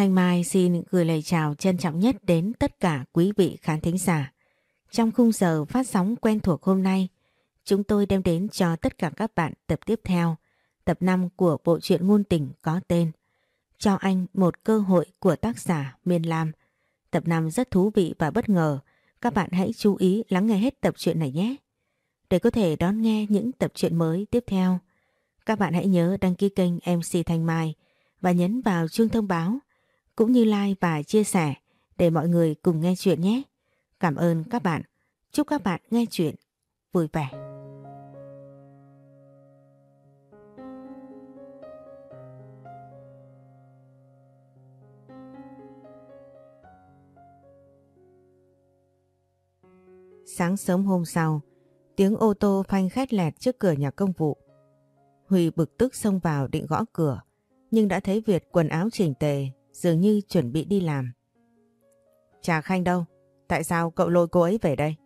Thanh Mai xin gửi lời chào trân trọng nhất đến tất cả quý vị khán thính giả. Trong khung giờ phát sóng quen thuộc hôm nay, chúng tôi đem đến cho tất cả các bạn tập tiếp theo, tập 5 của bộ truyện ngôn tình có tên Cho anh một cơ hội của tác giả Miên Lam. Tập 5 rất thú vị và bất ngờ, các bạn hãy chú ý lắng nghe hết tập truyện này nhé. Để có thể đón nghe những tập truyện mới tiếp theo, các bạn hãy nhớ đăng ký kênh MC Thanh Mai và nhấn vào chuông thông báo cũng như like và chia sẻ để mọi người cùng nghe chuyện nhé. Cảm ơn các bạn. Chúc các bạn nghe chuyện vui vẻ. Sáng sớm hôm sau, tiếng ô tô phanh khét lẹt trước cửa nhà công vụ. Huy bực tức xông vào định gõ cửa, nhưng đã thấy Việt quần áo chỉnh tề, dường như chuẩn bị đi làm. Trà Khanh đâu? Tại sao cậu lôi cô ấy về đây?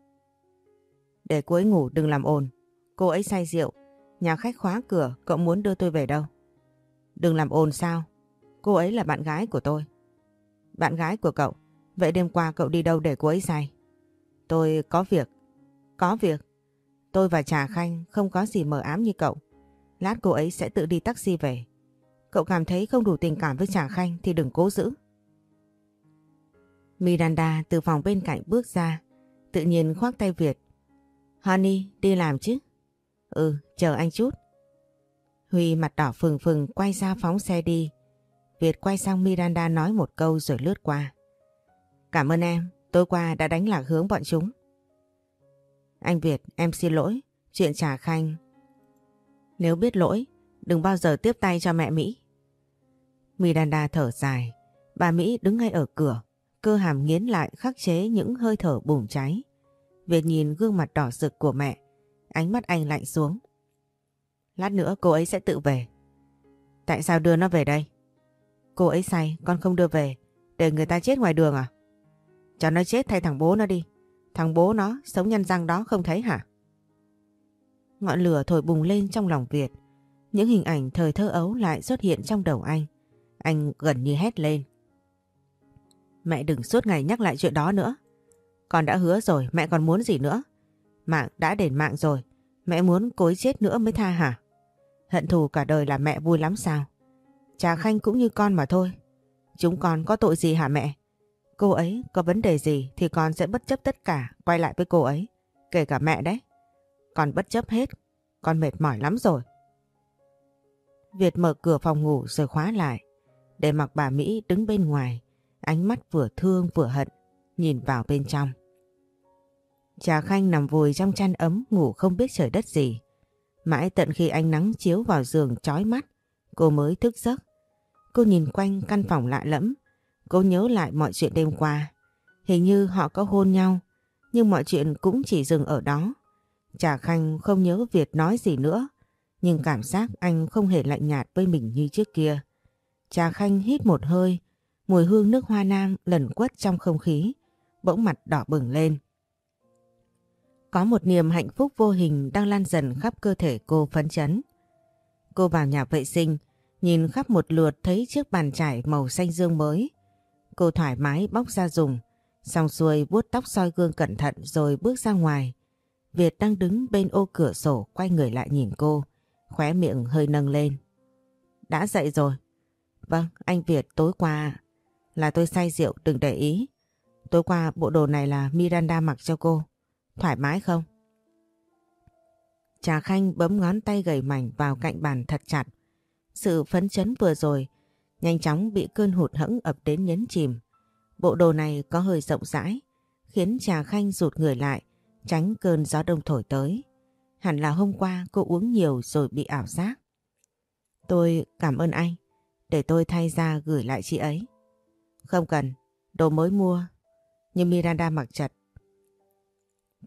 Để cô ấy ngủ đừng làm ồn. Cô ấy say rượu. Nhà khách khóa cửa, cậu muốn đưa tôi về đâu? Đừng làm ồn sao? Cô ấy là bạn gái của tôi. Bạn gái của cậu? Vậy đêm qua cậu đi đâu để cô ấy say? Tôi có việc. Có việc? Tôi và Trà Khanh không có gì mờ ám như cậu. Lát cô ấy sẽ tự đi taxi về. Cậu cảm thấy không đủ tình cảm với Trà Khanh thì đừng cố giữ. Miranda từ phòng bên cạnh bước ra, tự nhiên khoác tay Việt. Honey, đi làm chứ? Ừ, chờ anh chút. Huy mặt đỏ phừng phừng quay ra phóng xe đi. Việt quay sang Miranda nói một câu rồi lướt qua. Cảm ơn em, tối qua đã đánh lạc hướng bọn chúng. Anh Việt, em xin lỗi, chuyện Trà Khanh. Nếu biết lỗi, đừng bao giờ tiếp tay cho mẹ Mỹ. Miranda thở dài, bà Mỹ đứng ngay ở cửa, cơ hàm nghiến lại khắc chế những hơi thở bùng cháy. Việt nhìn gương mặt đỏ rực của mẹ, ánh mắt anh lạnh xuống. Lát nữa cô ấy sẽ tự về. Tại sao đưa nó về đây? Cô ấy say, con không đưa về, để người ta chết ngoài đường à? Cho nó chết thay thằng bố nó đi. Thằng bố nó sống nhăn răng đó không thấy hả? Ngọn lửa thổi bùng lên trong lòng Việt. Những hình ảnh thời thơ ấu lại xuất hiện trong đầu anh. Anh gần như hét lên. Mẹ đừng suốt ngày nhắc lại chuyện đó nữa. Con đã hứa rồi, mẹ còn muốn gì nữa? Mạng đã đền mạng rồi, mẹ muốn cối chết nữa mới tha hả? Hận thù cả đời là mẹ vui lắm sao? Trà Khanh cũng như con mà thôi. Chúng con có tội gì hả mẹ? Cô ấy có vấn đề gì thì con sẽ bất chấp tất cả quay lại với cô ấy. Kể cả mẹ đấy. Con bất chấp hết. Con mệt mỏi lắm rồi. Việt mở cửa phòng ngủ rồi khóa lại. Để mặc bà Mỹ đứng bên ngoài. Ánh mắt vừa thương vừa hận. Nhìn vào bên trong. Trà Khanh nằm vùi trong chăn ấm ngủ không biết trời đất gì. Mãi tận khi ánh nắng chiếu vào giường chói mắt, cô mới thức giấc. Cô nhìn quanh căn phòng lạ lẫm, cô nhớ lại mọi chuyện đêm qua. Hình như họ có hôn nhau, nhưng mọi chuyện cũng chỉ dừng ở đó. Trà Khanh không nhớ Việt nói gì nữa, nhưng cảm giác anh không hề lạnh nhạt với mình như trước kia. Trà Khanh hít một hơi, mùi hương nước hoa nam lẩn quất trong không khí, bỗng mặt đỏ bừng lên. Có một niềm hạnh phúc vô hình đang lan dần khắp cơ thể cô phấn chấn. Cô vào nhà vệ sinh, nhìn khắp một lượt thấy chiếc bàn trải màu xanh dương mới. Cô thoải mái bóc ra dùng, xong xuôi vuốt tóc soi gương cẩn thận rồi bước ra ngoài. Việt đang đứng bên ô cửa sổ quay người lại nhìn cô, khóe miệng hơi nâng lên. Đã dậy rồi. Vâng, anh Việt tối qua là tôi say rượu đừng để ý. Tối qua bộ đồ này là Miranda mặc cho cô. Thoải mái không? Trà Khanh bấm ngón tay gầy mảnh vào cạnh bàn thật chặt. Sự phấn chấn vừa rồi nhanh chóng bị cơn hụt hẫng ập đến nhấn chìm. Bộ đồ này có hơi rộng rãi, khiến Trà Khanh rụt người lại, tránh cơn gió đông thổi tới. Hẳn là hôm qua cô uống nhiều rồi bị ảo giác. Tôi cảm ơn anh, để tôi thay ra gửi lại chị ấy. Không cần, đồ mới mua, nhưng Miranda mặc chặt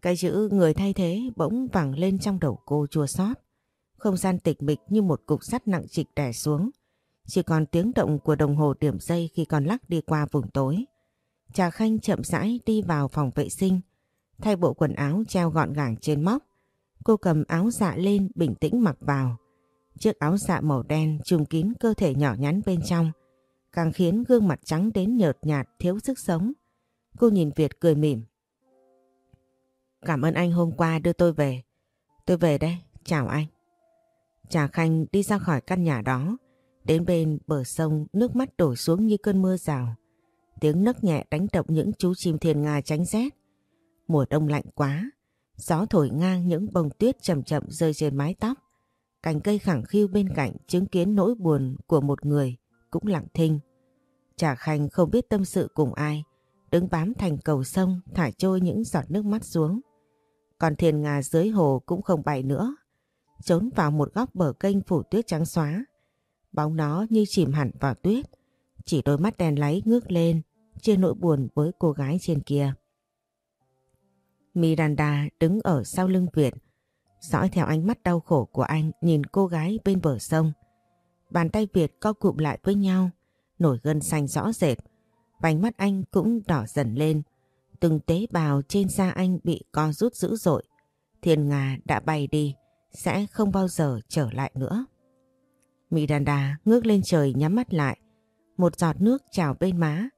cái chữ người thay thế bỗng vẳng lên trong đầu cô chua xót. Không gian tịch mịch như một cục sắt nặng trịch đè xuống. Chỉ còn tiếng động của đồng hồ điểm dây khi con lắc đi qua vùng tối. Trà Khanh chậm rãi đi vào phòng vệ sinh, thay bộ quần áo treo gọn gàng trên móc. Cô cầm áo dạ lên bình tĩnh mặc vào. Chiếc áo dạ màu đen trùm kín cơ thể nhỏ nhắn bên trong. càng khiến gương mặt trắng đến nhợt nhạt thiếu sức sống. Cô nhìn Việt cười mỉm. Cảm ơn anh hôm qua đưa tôi về. Tôi về đây, chào anh. Trà Khanh đi ra khỏi căn nhà đó, đến bên bờ sông nước mắt đổ xuống như cơn mưa rào. Tiếng nấc nhẹ đánh động những chú chim thiên nga tránh rét. Mùa đông lạnh quá, gió thổi ngang những bông tuyết chậm chậm rơi trên mái tóc. Cành cây khẳng khiu bên cạnh chứng kiến nỗi buồn của một người cũng lặng thinh. Trà Khanh không biết tâm sự cùng ai, đứng bám thành cầu sông thải trôi những giọt nước mắt xuống. Còn thiền ngà dưới hồ cũng không bay nữa, trốn vào một góc bờ kênh phủ tuyết trắng xóa. Bóng nó như chìm hẳn vào tuyết, chỉ đôi mắt đèn láy ngước lên, chia nỗi buồn với cô gái trên kia. Miranda đứng ở sau lưng Việt, dõi theo ánh mắt đau khổ của anh nhìn cô gái bên bờ sông. Bàn tay Việt co cụm lại với nhau, nổi gân xanh rõ rệt. Vành mắt anh cũng đỏ dần lên, từng tế bào trên da anh bị co rút dữ dội. Thiên Nga đã bay đi, sẽ không bao giờ trở lại nữa. Miranda ngước lên trời nhắm mắt lại, một giọt nước trào bên má.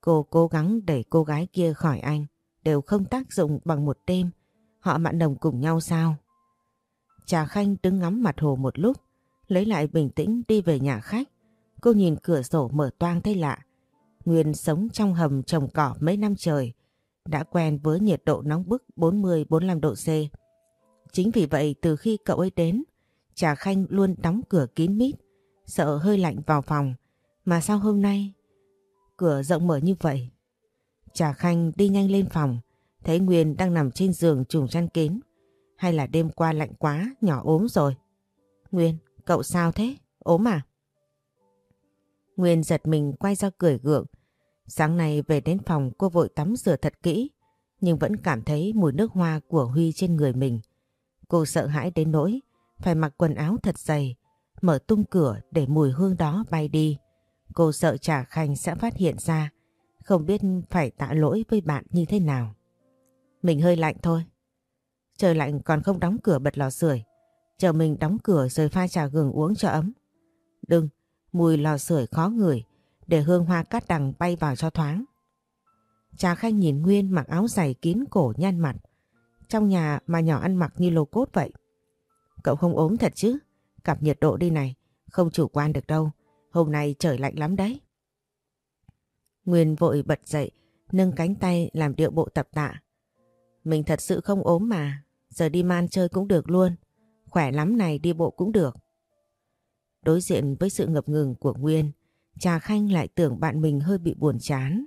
Cô cố gắng đẩy cô gái kia khỏi anh, đều không tác dụng bằng một đêm. Họ mặn đồng cùng nhau sao? Trà Khanh đứng ngắm mặt hồ một lúc, lấy lại bình tĩnh đi về nhà khách. Cô nhìn cửa sổ mở toang thấy lạ. Nguyên sống trong hầm trồng cỏ mấy năm trời, đã quen với nhiệt độ nóng bức 40-45 độ C. Chính vì vậy từ khi cậu ấy đến, Trà Khanh luôn đóng cửa kín mít, sợ hơi lạnh vào phòng. Mà sao hôm nay cửa rộng mở như vậy? Trà Khanh đi nhanh lên phòng, thấy Nguyên đang nằm trên giường trùng chăn kín. Hay là đêm qua lạnh quá, nhỏ ốm rồi? Nguyên, cậu sao thế? Ốm à? Nguyên giật mình quay ra cười gượng. Sáng nay về đến phòng cô vội tắm rửa thật kỹ, nhưng vẫn cảm thấy mùi nước hoa của Huy trên người mình. Cô sợ hãi đến nỗi, phải mặc quần áo thật dày, mở tung cửa để mùi hương đó bay đi. Cô sợ Trà Khanh sẽ phát hiện ra, không biết phải tạ lỗi với bạn như thế nào. Mình hơi lạnh thôi. Trời lạnh còn không đóng cửa bật lò sưởi Chờ mình đóng cửa rồi pha trà gừng uống cho ấm. Đừng, mùi lò sưởi khó ngửi, để hương hoa cát đằng bay vào cho thoáng. Trà Khanh nhìn Nguyên mặc áo dày kín cổ nhăn mặt. Trong nhà mà nhỏ ăn mặc như lô cốt vậy. Cậu không ốm thật chứ? Cặp nhiệt độ đi này, không chủ quan được đâu. Hôm nay trời lạnh lắm đấy. Nguyên vội bật dậy, nâng cánh tay làm điệu bộ tập tạ. Mình thật sự không ốm mà, giờ đi man chơi cũng được luôn. Khỏe lắm này đi bộ cũng được. Đối diện với sự ngập ngừng của Nguyên, Trà Khanh lại tưởng bạn mình hơi bị buồn chán.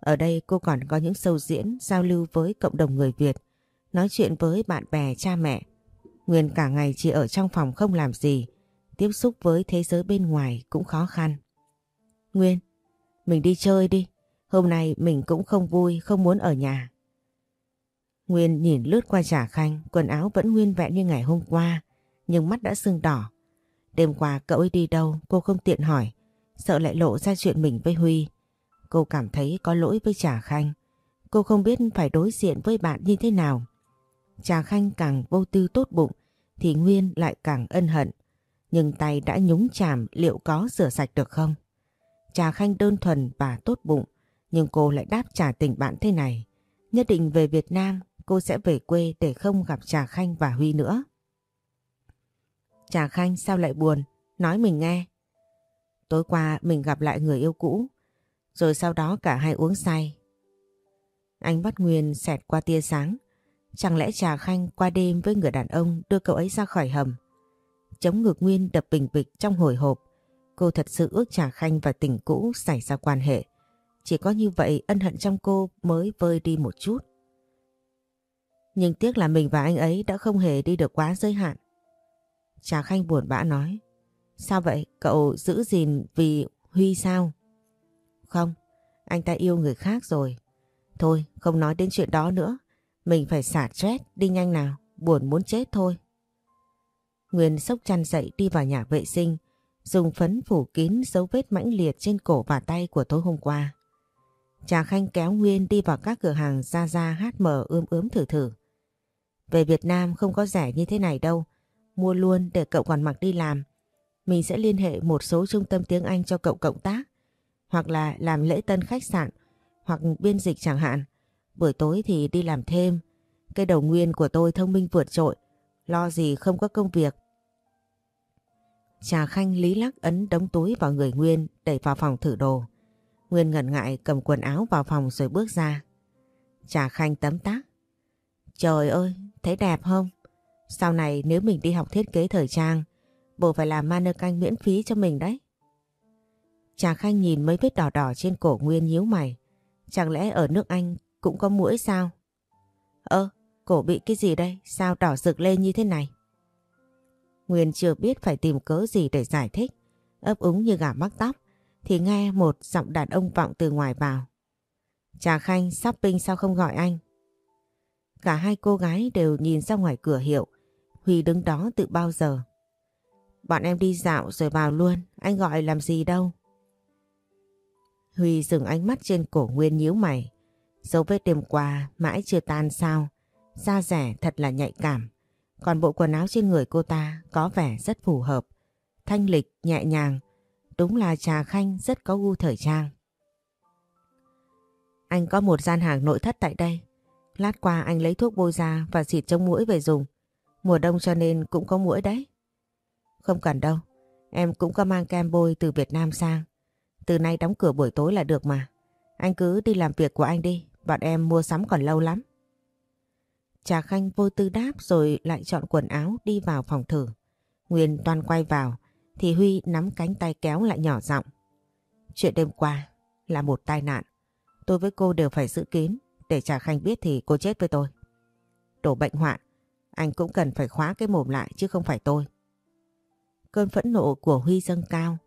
Ở đây cô còn có những sâu diễn giao lưu với cộng đồng người Việt, nói chuyện với bạn bè cha mẹ. Nguyên cả ngày chỉ ở trong phòng không làm gì, tiếp xúc với thế giới bên ngoài cũng khó khăn. Nguyên, mình đi chơi đi, hôm nay mình cũng không vui, không muốn ở nhà. Nguyên nhìn lướt qua Trà Khanh, quần áo vẫn nguyên vẹn như ngày hôm qua, nhưng mắt đã sưng đỏ. Đêm qua cậu ấy đi đâu cô không tiện hỏi, sợ lại lộ ra chuyện mình với Huy. Cô cảm thấy có lỗi với Trà Khanh. Cô không biết phải đối diện với bạn như thế nào. Trà Khanh càng vô tư tốt bụng thì Nguyên lại càng ân hận. Nhưng tay đã nhúng chàm liệu có rửa sạch được không? Trà Khanh đơn thuần và tốt bụng nhưng cô lại đáp trả tình bạn thế này. Nhất định về Việt Nam cô sẽ về quê để không gặp Trà Khanh và Huy nữa. Trà Khanh sao lại buồn? Nói mình nghe. Tối qua mình gặp lại người yêu cũ, rồi sau đó cả hai uống say. Anh bắt Nguyên xẹt qua tia sáng. Chẳng lẽ Trà Khanh qua đêm với người đàn ông đưa cậu ấy ra khỏi hầm? Chống ngược Nguyên đập bình bịch trong hồi hộp. Cô thật sự ước Trà Khanh và tình cũ xảy ra quan hệ. Chỉ có như vậy ân hận trong cô mới vơi đi một chút. Nhưng tiếc là mình và anh ấy đã không hề đi được quá giới hạn. Trà Khanh buồn bã nói. Sao vậy? Cậu giữ gìn vì Huy sao? Không, anh ta yêu người khác rồi. Thôi, không nói đến chuyện đó nữa. Mình phải xả stress, đi nhanh nào, buồn muốn chết thôi. Nguyên sốc chăn dậy đi vào nhà vệ sinh, dùng phấn phủ kín dấu vết mãnh liệt trên cổ và tay của tối hôm qua. Trà Khanh kéo Nguyên đi vào các cửa hàng ra ra hát mở ươm ướm thử thử. Về Việt Nam không có rẻ như thế này đâu, mua luôn để cậu còn mặc đi làm. Mình sẽ liên hệ một số trung tâm tiếng Anh cho cậu cộng tác. hoặc là làm lễ tân khách sạn hoặc biên dịch chẳng hạn. Buổi tối thì đi làm thêm. Cái đầu nguyên của tôi thông minh vượt trội, lo gì không có công việc. Trà Khanh lý lắc ấn đống túi vào người Nguyên đẩy vào phòng thử đồ. Nguyên ngần ngại cầm quần áo vào phòng rồi bước ra. Trà Khanh tấm tác Trời ơi, thấy đẹp không? Sau này nếu mình đi học thiết kế thời trang, bộ phải làm mannequin miễn phí cho mình đấy. Trà Khanh nhìn mấy vết đỏ đỏ trên cổ Nguyên nhíu mày. Chẳng lẽ ở nước Anh cũng có mũi sao? Ơ, cổ bị cái gì đây? Sao đỏ rực lên như thế này? Nguyên chưa biết phải tìm cớ gì để giải thích. ấp úng như gà mắc tóc thì nghe một giọng đàn ông vọng từ ngoài vào. Trà Khanh shopping sao không gọi anh? Cả hai cô gái đều nhìn ra ngoài cửa hiệu. Huy đứng đó từ bao giờ. Bọn em đi dạo rồi vào luôn. Anh gọi làm gì đâu. Huy dừng ánh mắt trên cổ Nguyên nhíu mày. Dấu vết đêm qua mãi chưa tan sao. Da rẻ thật là nhạy cảm. Còn bộ quần áo trên người cô ta có vẻ rất phù hợp. Thanh lịch, nhẹ nhàng. Đúng là trà khanh rất có gu thời trang. Anh có một gian hàng nội thất tại đây. Lát qua anh lấy thuốc bôi da và xịt chống mũi về dùng. Mùa đông cho nên cũng có mũi đấy. Không cần đâu. Em cũng có mang kem bôi từ Việt Nam sang. Từ nay đóng cửa buổi tối là được mà. Anh cứ đi làm việc của anh đi. Bọn em mua sắm còn lâu lắm. Trà Khanh vô tư đáp rồi lại chọn quần áo đi vào phòng thử. Nguyên toàn quay vào, thì Huy nắm cánh tay kéo lại nhỏ giọng. Chuyện đêm qua là một tai nạn. Tôi với cô đều phải giữ kín. Để Trà Khanh biết thì cô chết với tôi. Đổ bệnh hoạn. Anh cũng cần phải khóa cái mồm lại chứ không phải tôi. Cơn phẫn nộ của Huy dâng cao.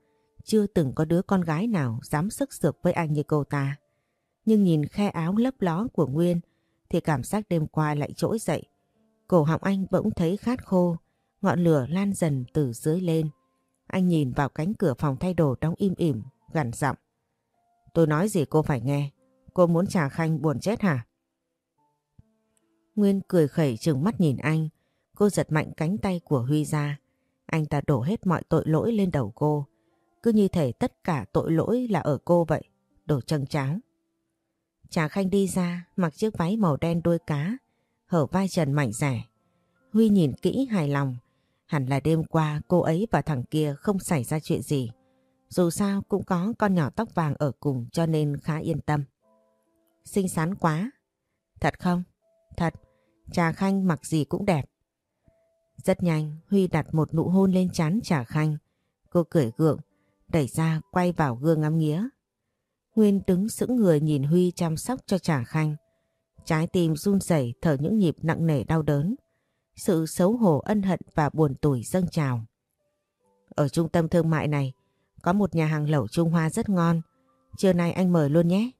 Chưa từng có đứa con gái nào dám sức sược với anh như cô ta. Nhưng nhìn khe áo lấp ló của Nguyên thì cảm giác đêm qua lại trỗi dậy. Cổ họng anh bỗng thấy khát khô, ngọn lửa lan dần từ dưới lên. Anh nhìn vào cánh cửa phòng thay đồ đóng im ỉm, gằn giọng. Tôi nói gì cô phải nghe, cô muốn trà khanh buồn chết hả? Nguyên cười khẩy trừng mắt nhìn anh, cô giật mạnh cánh tay của Huy ra. Anh ta đổ hết mọi tội lỗi lên đầu cô. Cứ như thể tất cả tội lỗi là ở cô vậy, đổ chân tráng. Trà Khanh đi ra mặc chiếc váy màu đen đuôi cá, hở vai trần mảnh rẻ. Huy nhìn kỹ hài lòng, hẳn là đêm qua cô ấy và thằng kia không xảy ra chuyện gì. Dù sao cũng có con nhỏ tóc vàng ở cùng cho nên khá yên tâm. Xinh xắn quá. Thật không? Thật, Trà Khanh mặc gì cũng đẹp. Rất nhanh, Huy đặt một nụ hôn lên trán Trà Khanh. Cô cười gượng, đẩy ra quay vào gương ngắm nghía. Nguyên đứng sững người nhìn Huy chăm sóc cho Trà Khanh. Trái tim run rẩy thở những nhịp nặng nề đau đớn. Sự xấu hổ ân hận và buồn tủi dâng trào. Ở trung tâm thương mại này có một nhà hàng lẩu Trung Hoa rất ngon. Trưa nay anh mời luôn nhé.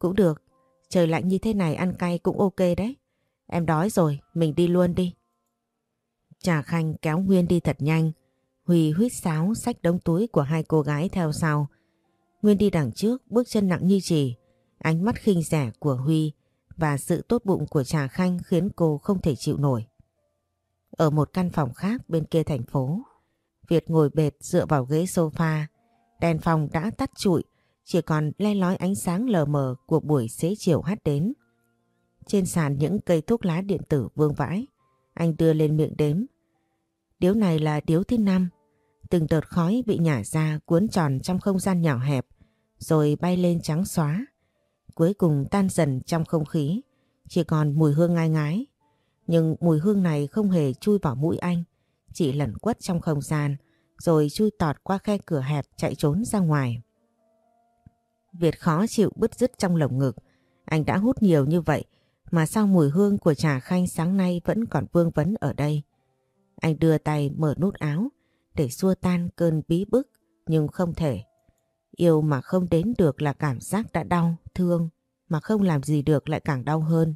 Cũng được. Trời lạnh như thế này ăn cay cũng ok đấy. Em đói rồi, mình đi luôn đi. Trà Khanh kéo Nguyên đi thật nhanh. Huy huyết sáo xách đống túi của hai cô gái theo sau Nguyên đi đằng trước, bước chân nặng như chỉ. Ánh mắt khinh rẻ của Huy và sự tốt bụng của Trà Khanh khiến cô không thể chịu nổi. Ở một căn phòng khác bên kia thành phố, Việt ngồi bệt dựa vào ghế sofa. Đèn phòng đã tắt trụi, chỉ còn le lói ánh sáng lờ mờ của buổi xế chiều hát đến. Trên sàn những cây thuốc lá điện tử vương vãi, anh đưa lên miệng đếm. Điếu này là điếu thứ năm, Từng đợt khói bị nhả ra cuốn tròn trong không gian nhỏ hẹp rồi bay lên trắng xóa. Cuối cùng tan dần trong không khí, chỉ còn mùi hương ngai ngái. Nhưng mùi hương này không hề chui vào mũi anh, chỉ lẩn quất trong không gian rồi chui tọt qua khe cửa hẹp chạy trốn ra ngoài. Việt khó chịu bứt rứt trong lồng ngực, anh đã hút nhiều như vậy mà sao mùi hương của trà khanh sáng nay vẫn còn vương vấn ở đây. Anh đưa tay mở nút áo, để xua tan cơn bí bức nhưng không thể. Yêu mà không đến được là cảm giác đã đau, thương mà không làm gì được lại càng đau hơn.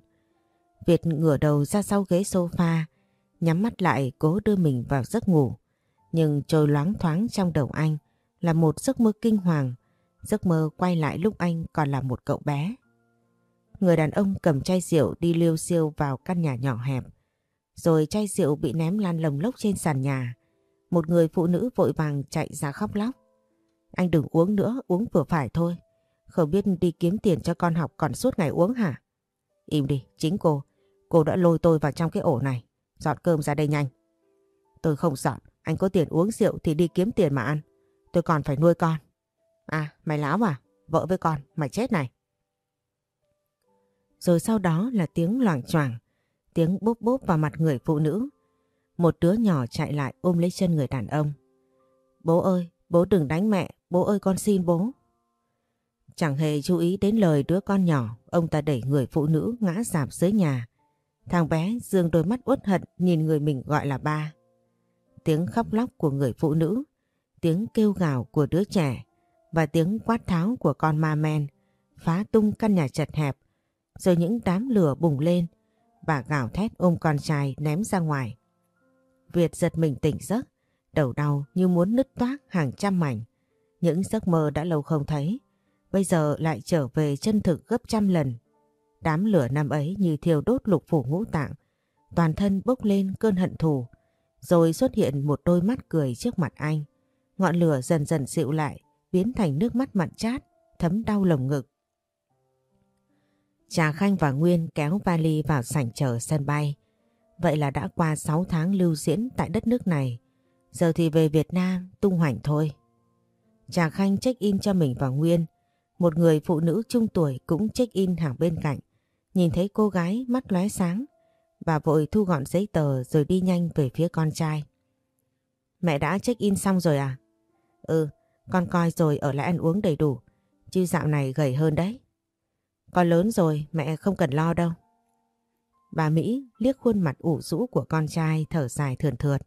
Việt ngửa đầu ra sau ghế sofa, nhắm mắt lại cố đưa mình vào giấc ngủ. Nhưng trôi loáng thoáng trong đầu anh là một giấc mơ kinh hoàng, giấc mơ quay lại lúc anh còn là một cậu bé. Người đàn ông cầm chai rượu đi liêu siêu vào căn nhà nhỏ hẹp, rồi chai rượu bị ném lan lồng lốc trên sàn nhà. Một người phụ nữ vội vàng chạy ra khóc lóc. Anh đừng uống nữa, uống vừa phải thôi. Không biết đi kiếm tiền cho con học còn suốt ngày uống hả? Im đi, chính cô. Cô đã lôi tôi vào trong cái ổ này. Dọn cơm ra đây nhanh. Tôi không dọn. Anh có tiền uống rượu thì đi kiếm tiền mà ăn. Tôi còn phải nuôi con. À, mày láo à? Vợ với con, mày chết này. Rồi sau đó là tiếng loảng choảng, tiếng bốp bốp vào mặt người phụ nữ. Một đứa nhỏ chạy lại ôm lấy chân người đàn ông. Bố ơi, bố đừng đánh mẹ, bố ơi con xin bố. Chẳng hề chú ý đến lời đứa con nhỏ, ông ta đẩy người phụ nữ ngã giảm dưới nhà. Thằng bé dương đôi mắt uất hận nhìn người mình gọi là ba. Tiếng khóc lóc của người phụ nữ, tiếng kêu gào của đứa trẻ và tiếng quát tháo của con ma men phá tung căn nhà chật hẹp rồi những đám lửa bùng lên bà gào thét ôm con trai ném ra ngoài. Việt giật mình tỉnh giấc, đầu đau như muốn nứt toác hàng trăm mảnh. Những giấc mơ đã lâu không thấy, bây giờ lại trở về chân thực gấp trăm lần. Đám lửa năm ấy như thiêu đốt lục phủ ngũ tạng, toàn thân bốc lên cơn hận thù, rồi xuất hiện một đôi mắt cười trước mặt anh. Ngọn lửa dần dần dịu lại, biến thành nước mắt mặn chát, thấm đau lồng ngực. Trà Khanh và Nguyên kéo vali vào sảnh chờ sân bay. Vậy là đã qua 6 tháng lưu diễn tại đất nước này. Giờ thì về Việt Nam tung hoành thôi. Trà Khanh check-in cho mình và Nguyên. Một người phụ nữ trung tuổi cũng check-in hàng bên cạnh. Nhìn thấy cô gái mắt lóe sáng. Bà vội thu gọn giấy tờ rồi đi nhanh về phía con trai. Mẹ đã check-in xong rồi à? Ừ, con coi rồi ở lại ăn uống đầy đủ. Chứ dạo này gầy hơn đấy. Con lớn rồi, mẹ không cần lo đâu. Bà Mỹ liếc khuôn mặt ủ rũ của con trai thở dài thườn thượt.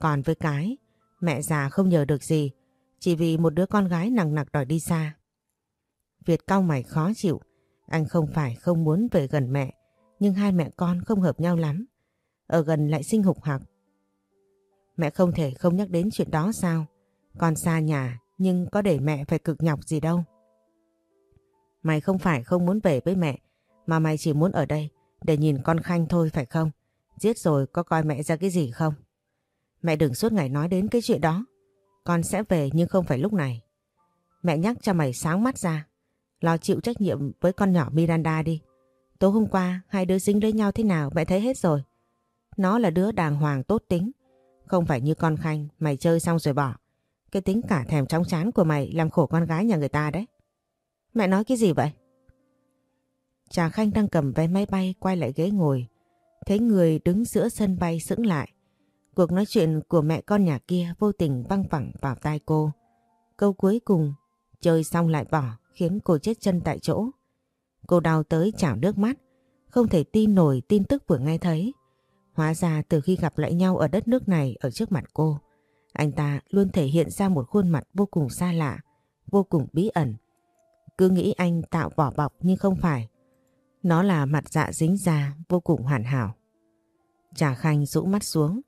Còn với cái, mẹ già không nhờ được gì, chỉ vì một đứa con gái nặng nặc đòi đi xa. Việt cau mày khó chịu, anh không phải không muốn về gần mẹ, nhưng hai mẹ con không hợp nhau lắm. Ở gần lại sinh hục hạc Mẹ không thể không nhắc đến chuyện đó sao? Con xa nhà, nhưng có để mẹ phải cực nhọc gì đâu. Mày không phải không muốn về với mẹ, mà mày chỉ muốn ở đây để nhìn con Khanh thôi phải không? Giết rồi có coi mẹ ra cái gì không? Mẹ đừng suốt ngày nói đến cái chuyện đó. Con sẽ về nhưng không phải lúc này. Mẹ nhắc cho mày sáng mắt ra. Lo chịu trách nhiệm với con nhỏ Miranda đi. Tối hôm qua hai đứa dính lấy nhau thế nào mẹ thấy hết rồi. Nó là đứa đàng hoàng tốt tính. Không phải như con Khanh mày chơi xong rồi bỏ. Cái tính cả thèm chóng chán của mày làm khổ con gái nhà người ta đấy. Mẹ nói cái gì vậy? Trà Khanh đang cầm vé máy bay quay lại ghế ngồi. Thấy người đứng giữa sân bay sững lại. Cuộc nói chuyện của mẹ con nhà kia vô tình văng phẳng vào tai cô. Câu cuối cùng, chơi xong lại bỏ khiến cô chết chân tại chỗ. Cô đau tới chảo nước mắt, không thể tin nổi tin tức vừa nghe thấy. Hóa ra từ khi gặp lại nhau ở đất nước này ở trước mặt cô, anh ta luôn thể hiện ra một khuôn mặt vô cùng xa lạ, vô cùng bí ẩn. Cứ nghĩ anh tạo vỏ bọc nhưng không phải. Nó là mặt dạ dính ra vô cùng hoàn hảo. Trà Khanh rũ mắt xuống.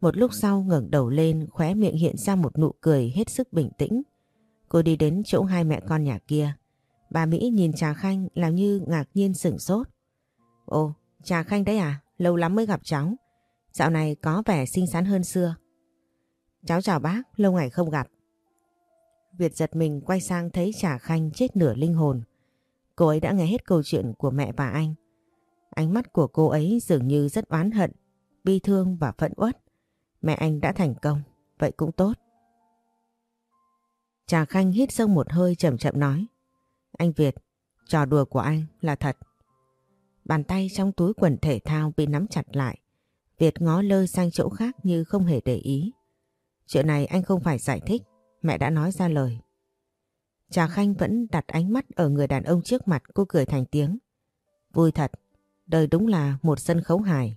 Một lúc sau ngẩng đầu lên khóe miệng hiện ra một nụ cười hết sức bình tĩnh. Cô đi đến chỗ hai mẹ con nhà kia. Bà Mỹ nhìn Trà Khanh làm như ngạc nhiên sửng sốt. Ồ, Trà Khanh đấy à? Lâu lắm mới gặp cháu. Dạo này có vẻ xinh xắn hơn xưa. Cháu chào bác, lâu ngày không gặp. Việt giật mình quay sang thấy Trà Khanh chết nửa linh hồn. Cô ấy đã nghe hết câu chuyện của mẹ và anh. Ánh mắt của cô ấy dường như rất oán hận, bi thương và phẫn uất. Mẹ anh đã thành công, vậy cũng tốt. Trà Khanh hít sâu một hơi chậm chậm nói. Anh Việt, trò đùa của anh là thật. Bàn tay trong túi quần thể thao bị nắm chặt lại. Việt ngó lơ sang chỗ khác như không hề để ý. Chuyện này anh không phải giải thích, mẹ đã nói ra lời. Trà Khanh vẫn đặt ánh mắt ở người đàn ông trước mặt cô cười thành tiếng. Vui thật, đời đúng là một sân khấu hài.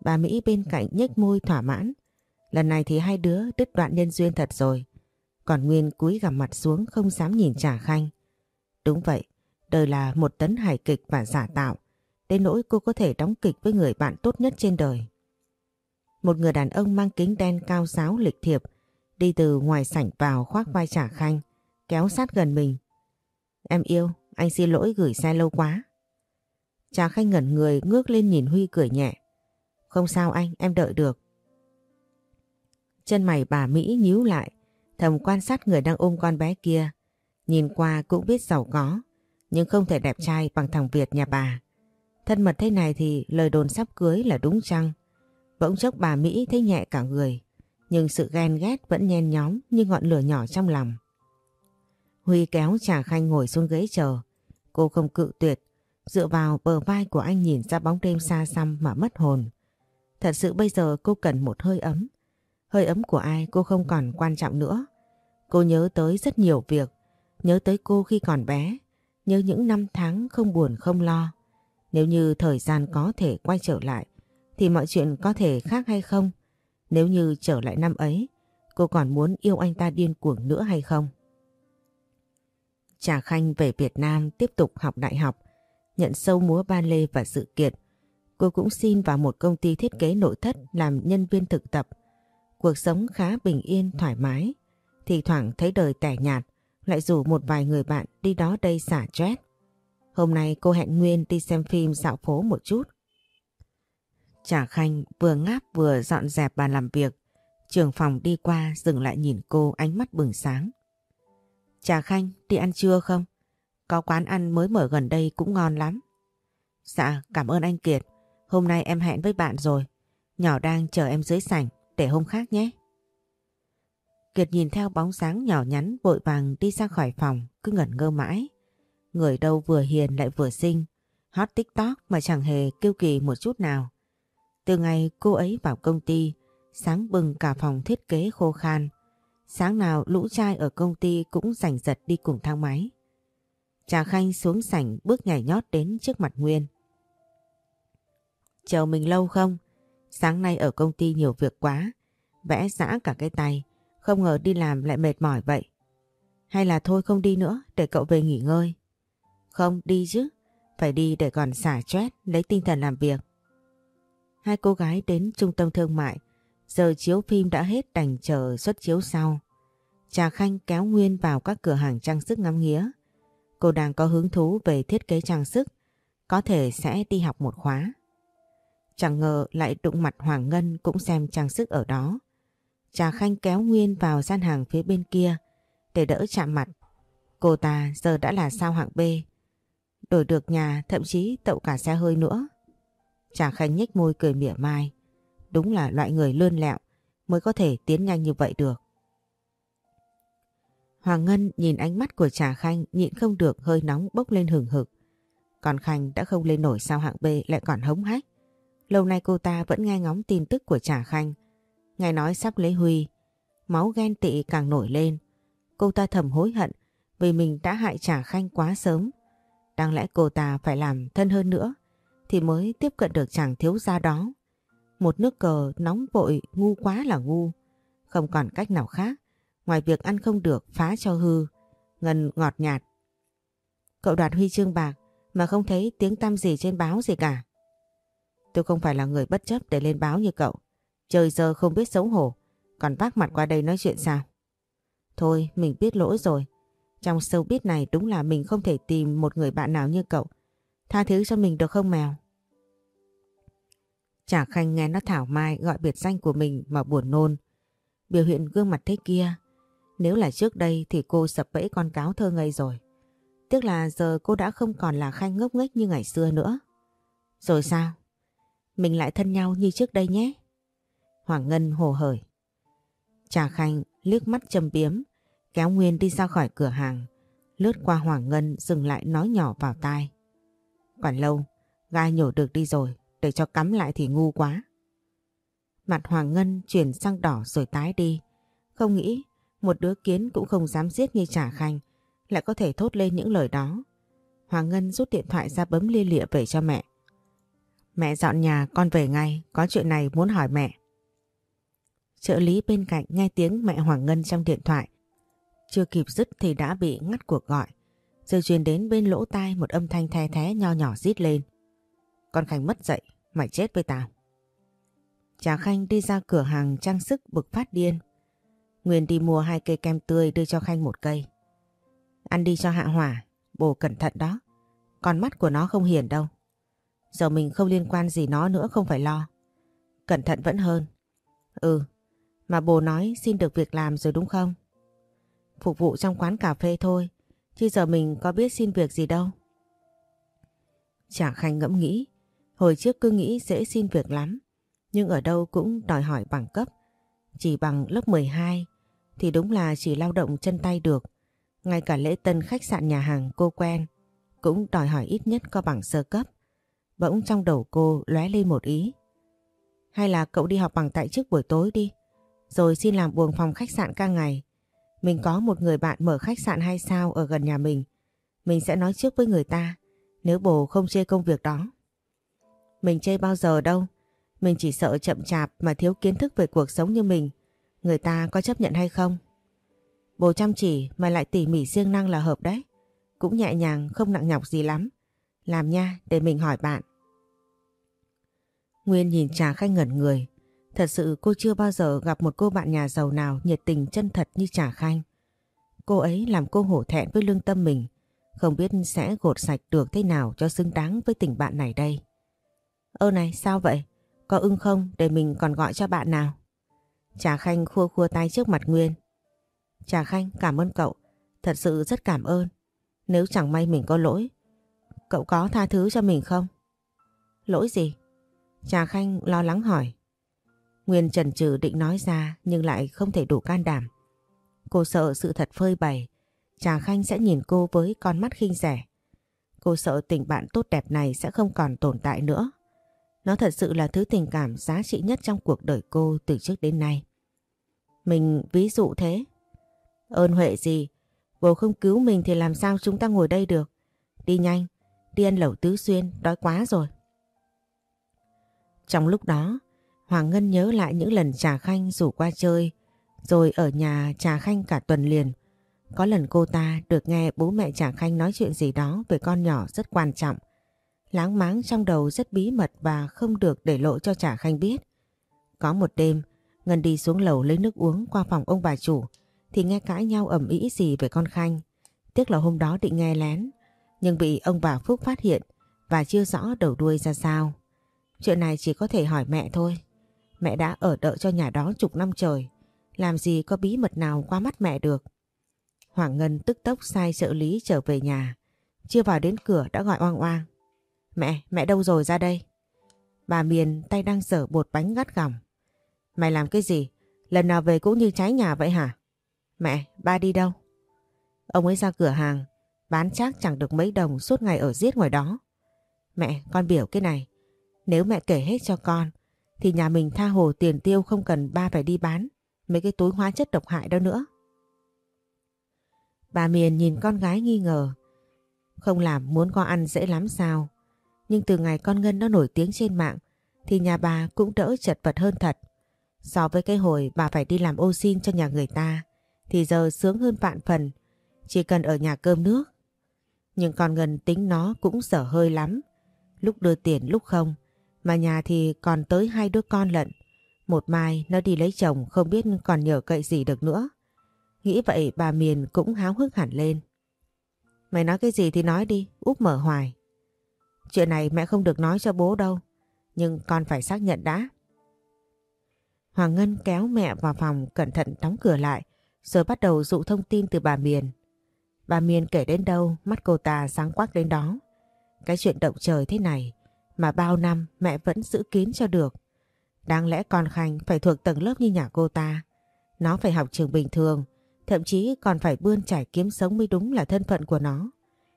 Bà Mỹ bên cạnh nhếch môi thỏa mãn. Lần này thì hai đứa đứt đoạn nhân duyên thật rồi. Còn Nguyên cúi gằm mặt xuống không dám nhìn Trà Khanh. Đúng vậy, đời là một tấn hài kịch và giả tạo. Đến nỗi cô có thể đóng kịch với người bạn tốt nhất trên đời. Một người đàn ông mang kính đen cao giáo lịch thiệp đi từ ngoài sảnh vào khoác vai trả Khanh kéo sát gần mình. Em yêu, anh xin lỗi gửi xe lâu quá. Trà Khanh ngẩn người ngước lên nhìn Huy cười nhẹ. Không sao anh, em đợi được. Chân mày bà Mỹ nhíu lại, Thầm quan sát người đang ôm con bé kia. Nhìn qua cũng biết giàu có, nhưng không thể đẹp trai bằng thằng Việt nhà bà. Thân mật thế này thì lời đồn sắp cưới là đúng chăng? Bỗng chốc bà Mỹ thấy nhẹ cả người, nhưng sự ghen ghét vẫn nhen nhóm như ngọn lửa nhỏ trong lòng. Huy kéo Trà Khanh ngồi xuống ghế chờ. Cô không cự tuyệt, dựa vào bờ vai của anh nhìn ra bóng đêm xa xăm mà mất hồn. Thật sự bây giờ cô cần một hơi ấm. Hơi ấm của ai cô không còn quan trọng nữa. Cô nhớ tới rất nhiều việc, nhớ tới cô khi còn bé, nhớ những năm tháng không buồn không lo. Nếu như thời gian có thể quay trở lại, thì mọi chuyện có thể khác hay không? Nếu như trở lại năm ấy, cô còn muốn yêu anh ta điên cuồng nữa hay không? Trà Khanh về Việt Nam tiếp tục học đại học, nhận sâu múa ba lê và sự kiện. Cô cũng xin vào một công ty thiết kế nội thất làm nhân viên thực tập. Cuộc sống khá bình yên, thoải mái. Thì thoảng thấy đời tẻ nhạt, lại rủ một vài người bạn đi đó đây xả stress. Hôm nay cô hẹn Nguyên đi xem phim dạo phố một chút. Trà Khanh vừa ngáp vừa dọn dẹp bàn làm việc. Trường phòng đi qua dừng lại nhìn cô ánh mắt bừng sáng. Trà Khanh, đi ăn trưa không? Có quán ăn mới mở gần đây cũng ngon lắm. Dạ cảm ơn anh Kiệt. Hôm nay em hẹn với bạn rồi. Nhỏ đang chờ em dưới sảnh, để hôm khác nhé. Kiệt nhìn theo bóng sáng nhỏ nhắn vội vàng đi ra khỏi phòng, cứ ngẩn ngơ mãi. Người đâu vừa hiền lại vừa xinh. Hot tiktok mà chẳng hề kêu kỳ một chút nào. Từ ngày cô ấy vào công ty, sáng bừng cả phòng thiết kế khô khan. Sáng nào lũ trai ở công ty cũng rảnh giật đi cùng thang máy. Trà Khanh xuống sảnh bước nhảy nhót đến trước mặt Nguyên. Chờ mình lâu không? Sáng nay ở công ty nhiều việc quá, vẽ dã cả cái tay, không ngờ đi làm lại mệt mỏi vậy. Hay là thôi không đi nữa để cậu về nghỉ ngơi? Không đi chứ, phải đi để còn xả stress, lấy tinh thần làm việc. Hai cô gái đến trung tâm thương mại, giờ chiếu phim đã hết đành chờ xuất chiếu sau. Trà Khanh kéo Nguyên vào các cửa hàng trang sức ngắm nghía. Cô đang có hứng thú về thiết kế trang sức, có thể sẽ đi học một khóa. Chẳng ngờ lại đụng mặt Hoàng Ngân cũng xem trang sức ở đó. Trà Khanh kéo Nguyên vào gian hàng phía bên kia để đỡ chạm mặt. Cô ta giờ đã là sao hạng B. Đổi được nhà thậm chí tậu cả xe hơi nữa. Trà Khanh nhếch môi cười mỉa mai. Đúng là loại người lươn lẹo, mới có thể tiến nhanh như vậy được. Hoàng Ngân nhìn ánh mắt của Trà Khanh nhịn không được hơi nóng bốc lên hừng hực. Còn Khanh đã không lên nổi sao hạng B lại còn hống hách. Lâu nay cô ta vẫn nghe ngóng tin tức của Trà Khanh. Nghe nói sắp lấy Huy. Máu ghen tị càng nổi lên. Cô ta thầm hối hận vì mình đã hại Trà Khanh quá sớm. Đáng lẽ cô ta phải làm thân hơn nữa thì mới tiếp cận được chàng thiếu gia đó. Một nước cờ nóng vội ngu quá là ngu. Không còn cách nào khác ngoài việc ăn không được phá cho hư. Ngân ngọt nhạt. Cậu đoạt huy chương bạc mà không thấy tiếng tăm gì trên báo gì cả. Tôi không phải là người bất chấp để lên báo như cậu. Trời giờ không biết xấu hổ, còn vác mặt qua đây nói chuyện sao? Thôi, mình biết lỗi rồi. Trong showbiz này đúng là mình không thể tìm một người bạn nào như cậu. Tha thứ cho mình được không mèo? Chả khanh nghe nó thảo mai gọi biệt danh của mình mà buồn nôn. Biểu hiện gương mặt thế kia. Nếu là trước đây thì cô sập bẫy con cáo thơ ngây rồi. Tiếc là giờ cô đã không còn là khanh ngốc nghếch như ngày xưa nữa. Rồi sao? Mình lại thân nhau như trước đây nhé. Hoàng Ngân hồ hởi. Trà Khanh liếc mắt châm biếm, kéo Nguyên đi ra khỏi cửa hàng, lướt qua Hoàng Ngân dừng lại nói nhỏ vào tai. Còn lâu, gai nhổ được đi rồi, để cho cắm lại thì ngu quá. Mặt Hoàng Ngân chuyển sang đỏ rồi tái đi. Không nghĩ một đứa kiến cũng không dám giết như Trà Khanh lại có thể thốt lên những lời đó. Hoàng Ngân rút điện thoại ra bấm lia lịa về cho mẹ. Mẹ dọn nhà con về ngay, có chuyện này muốn hỏi mẹ. Trợ lý bên cạnh nghe tiếng mẹ Hoàng Ngân trong điện thoại. Chưa kịp dứt thì đã bị ngắt cuộc gọi. Rồi truyền đến bên lỗ tai một âm thanh the thé nho nhỏ rít lên. Con Khanh mất dậy, mày chết với tao. Trà Khanh đi ra cửa hàng trang sức bực phát điên. Nguyên đi mua hai cây kem tươi đưa cho Khanh một cây. Ăn đi cho hạ hỏa, bồ cẩn thận đó. Con mắt của nó không hiền đâu. Giờ mình không liên quan gì nó nữa không phải lo. Cẩn thận vẫn hơn. Ừ, mà bồ nói xin được việc làm rồi đúng không? phục vụ trong quán cà phê thôi, chứ giờ mình có biết xin việc gì đâu. Chả Khanh ngẫm nghĩ, hồi trước cứ nghĩ dễ xin việc lắm, nhưng ở đâu cũng đòi hỏi bằng cấp. Chỉ bằng lớp 12 thì đúng là chỉ lao động chân tay được. Ngay cả lễ tân khách sạn nhà hàng cô quen cũng đòi hỏi ít nhất có bằng sơ cấp. Bỗng trong đầu cô lóe lên một ý. Hay là cậu đi học bằng tại chức buổi tối đi, rồi xin làm buồng phòng khách sạn ca ngày. Mình có một người bạn mở khách sạn hai sao ở gần nhà mình. Mình sẽ nói trước với người ta, nếu bồ không chê công việc đó. Mình chê bao giờ đâu. Mình chỉ sợ chậm chạp mà thiếu kiến thức về cuộc sống như mình. Người ta có chấp nhận hay không? Bồ chăm chỉ mà lại tỉ mỉ siêng năng là hợp đấy. Cũng nhẹ nhàng, không nặng nhọc gì lắm. Làm nha, để mình hỏi bạn. Nguyên nhìn Trà Khanh ngẩn người. Thật sự cô chưa bao giờ gặp một cô bạn nhà giàu nào nhiệt tình chân thật như Trà Khanh. Cô ấy làm cô hổ thẹn với lương tâm mình. Không biết sẽ gột sạch được thế nào cho xứng đáng với tình bạn này đây. Ơ này sao vậy? Có ưng không để mình còn gọi cho bạn nào? Trà Khanh khua khua tay trước mặt Nguyên. Trà Khanh cảm ơn cậu. Thật sự rất cảm ơn. Nếu chẳng may mình có lỗi, cậu có tha thứ cho mình không? Lỗi gì? Trà Khanh lo lắng hỏi. Nguyên trần trừ định nói ra nhưng lại không thể đủ can đảm. Cô sợ sự thật phơi bày, Trà Khanh sẽ nhìn cô với con mắt khinh rẻ. Cô sợ tình bạn tốt đẹp này sẽ không còn tồn tại nữa. Nó thật sự là thứ tình cảm giá trị nhất trong cuộc đời cô từ trước đến nay. Mình ví dụ thế. Ơn huệ gì, bố không cứu mình thì làm sao chúng ta ngồi đây được. Đi nhanh, đi ăn lẩu tứ xuyên, đói quá rồi. Trong lúc đó, Hoàng Ngân nhớ lại những lần Trà Khanh rủ qua chơi, rồi ở nhà Trà Khanh cả tuần liền. Có lần cô ta được nghe bố mẹ Trà Khanh nói chuyện gì đó về con nhỏ rất quan trọng. Láng máng trong đầu rất bí mật và không được để lộ cho Trà Khanh biết. Có một đêm, Ngân đi xuống lầu lấy nước uống qua phòng ông bà chủ thì nghe cãi nhau ầm ĩ gì về con Khanh. Tiếc là hôm đó định nghe lén nhưng bị ông bà Phúc phát hiện và chưa rõ đầu đuôi ra sao. Chuyện này chỉ có thể hỏi mẹ thôi. Mẹ đã ở đợi cho nhà đó chục năm trời. Làm gì có bí mật nào qua mắt mẹ được. Hoàng Ngân tức tốc sai trợ lý trở về nhà. Chưa vào đến cửa đã gọi oang oang. Mẹ, mẹ đâu rồi ra đây? Bà Miền tay đang dở bột bánh gắt gỏng. Mày làm cái gì? Lần nào về cũng như cháy nhà vậy hả? Mẹ, ba đi đâu? Ông ấy ra cửa hàng, bán chắc chẳng được mấy đồng suốt ngày ở giết ngoài đó. Mẹ, con biểu cái này. Nếu mẹ kể hết cho con, thì nhà mình tha hồ tiền tiêu không cần ba phải đi bán, mấy cái túi hóa chất độc hại đó nữa. Bà Miền nhìn con gái nghi ngờ. Không làm muốn con ăn dễ lắm sao. Nhưng từ ngày con Ngân nó nổi tiếng trên mạng, thì nhà bà cũng đỡ chật vật hơn thật. So với cái hồi bà phải đi làm ô xin cho nhà người ta, thì giờ sướng hơn vạn phần. Chỉ cần ở nhà cơm nước. Nhưng con Ngân tính nó cũng sở hơi lắm. Lúc đưa tiền lúc không. Mà nhà thì còn tới hai đứa con lận. Một mai nó đi lấy chồng không biết còn nhờ cậy gì được nữa. Nghĩ vậy bà Miền cũng háo hức hẳn lên. Mày nói cái gì thì nói đi, úp mở hoài. Chuyện này mẹ không được nói cho bố đâu, nhưng con phải xác nhận đã. Hoàng Ngân kéo mẹ vào phòng cẩn thận đóng cửa lại, rồi bắt đầu dụ thông tin từ bà Miền. Bà Miền kể đến đâu, mắt cô ta sáng quắc đến đó. Cái chuyện động trời thế này mà bao năm mẹ vẫn giữ kín cho được. Đáng lẽ con Khanh phải thuộc tầng lớp như nhà cô ta. Nó phải học trường bình thường, thậm chí còn phải bươn trải kiếm sống mới đúng là thân phận của nó.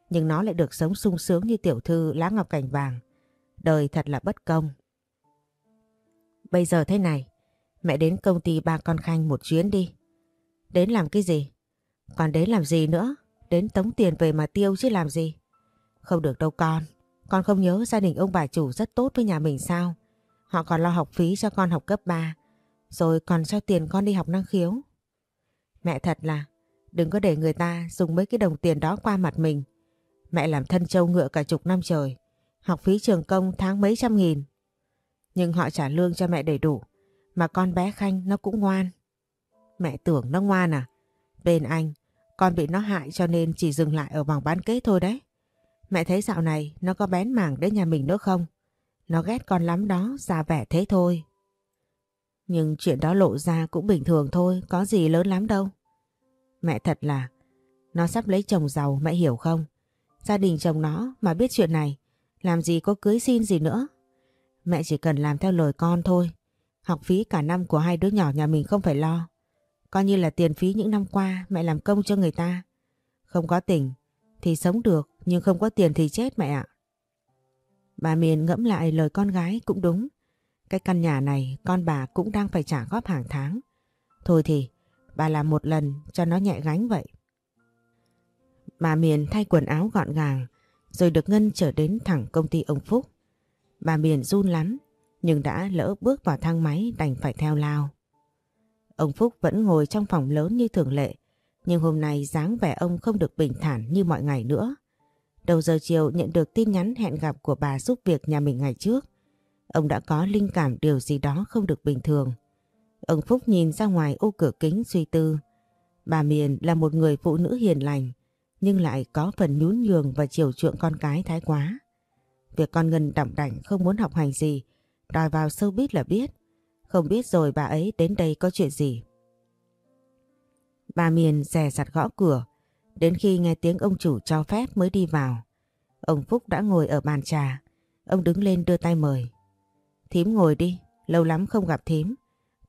Nhưng nó lại được sống sung sướng như tiểu thư lá ngọc cảnh vàng. Đời thật là bất công. Bây giờ thế này, mẹ đến công ty ba con Khanh một chuyến đi. Đến làm cái gì? Còn đến làm gì nữa? Đến tống tiền về mà tiêu chứ làm gì? Không được đâu con. Con không nhớ gia đình ông bà chủ rất tốt với nhà mình sao? Họ còn lo học phí cho con học cấp 3. Rồi còn cho tiền con đi học năng khiếu. Mẹ thật là đừng có để người ta dùng mấy cái đồng tiền đó qua mặt mình. Mẹ làm thân châu ngựa cả chục năm trời. Học phí trường công tháng mấy trăm nghìn. Nhưng họ trả lương cho mẹ đầy đủ. Mà con bé Khanh nó cũng ngoan. Mẹ tưởng nó ngoan à? Bên anh, con bị nó hại cho nên chỉ dừng lại ở vòng bán kết thôi đấy. Mẹ thấy dạo này nó có bén mảng đến nhà mình nữa không? Nó ghét con lắm đó, già vẻ thế thôi. Nhưng chuyện đó lộ ra cũng bình thường thôi, có gì lớn lắm đâu. Mẹ thật là, nó sắp lấy chồng giàu mẹ hiểu không? Gia đình chồng nó mà biết chuyện này, làm gì có cưới xin gì nữa. Mẹ chỉ cần làm theo lời con thôi. Học phí cả năm của hai đứa nhỏ nhà mình không phải lo. Coi như là tiền phí những năm qua mẹ làm công cho người ta. Không có tình thì sống được nhưng không có tiền thì chết mẹ ạ. Bà Miền ngẫm lại lời con gái cũng đúng. Cái căn nhà này con bà cũng đang phải trả góp hàng tháng. Thôi thì, bà làm một lần cho nó nhẹ gánh vậy. Bà Miền thay quần áo gọn gàng, rồi được Ngân trở đến thẳng công ty ông Phúc. Bà Miền run lắm, nhưng đã lỡ bước vào thang máy đành phải theo lao. Ông Phúc vẫn ngồi trong phòng lớn như thường lệ, nhưng hôm nay dáng vẻ ông không được bình thản như mọi ngày nữa. Đầu giờ chiều nhận được tin nhắn hẹn gặp của bà giúp việc nhà mình ngày trước. Ông đã có linh cảm điều gì đó không được bình thường. Ông Phúc nhìn ra ngoài ô cửa kính suy tư. Bà Miền là một người phụ nữ hiền lành, nhưng lại có phần nhún nhường và chiều chuộng con cái thái quá. Việc con Ngân đậm đảnh không muốn học hành gì, đòi vào sâu biết là biết. Không biết rồi bà ấy đến đây có chuyện gì. Bà Miền rè rặt gõ cửa, đến khi nghe tiếng ông chủ cho phép mới đi vào. Ông Phúc đã ngồi ở bàn trà, ông đứng lên đưa tay mời. Thím ngồi đi, lâu lắm không gặp thím.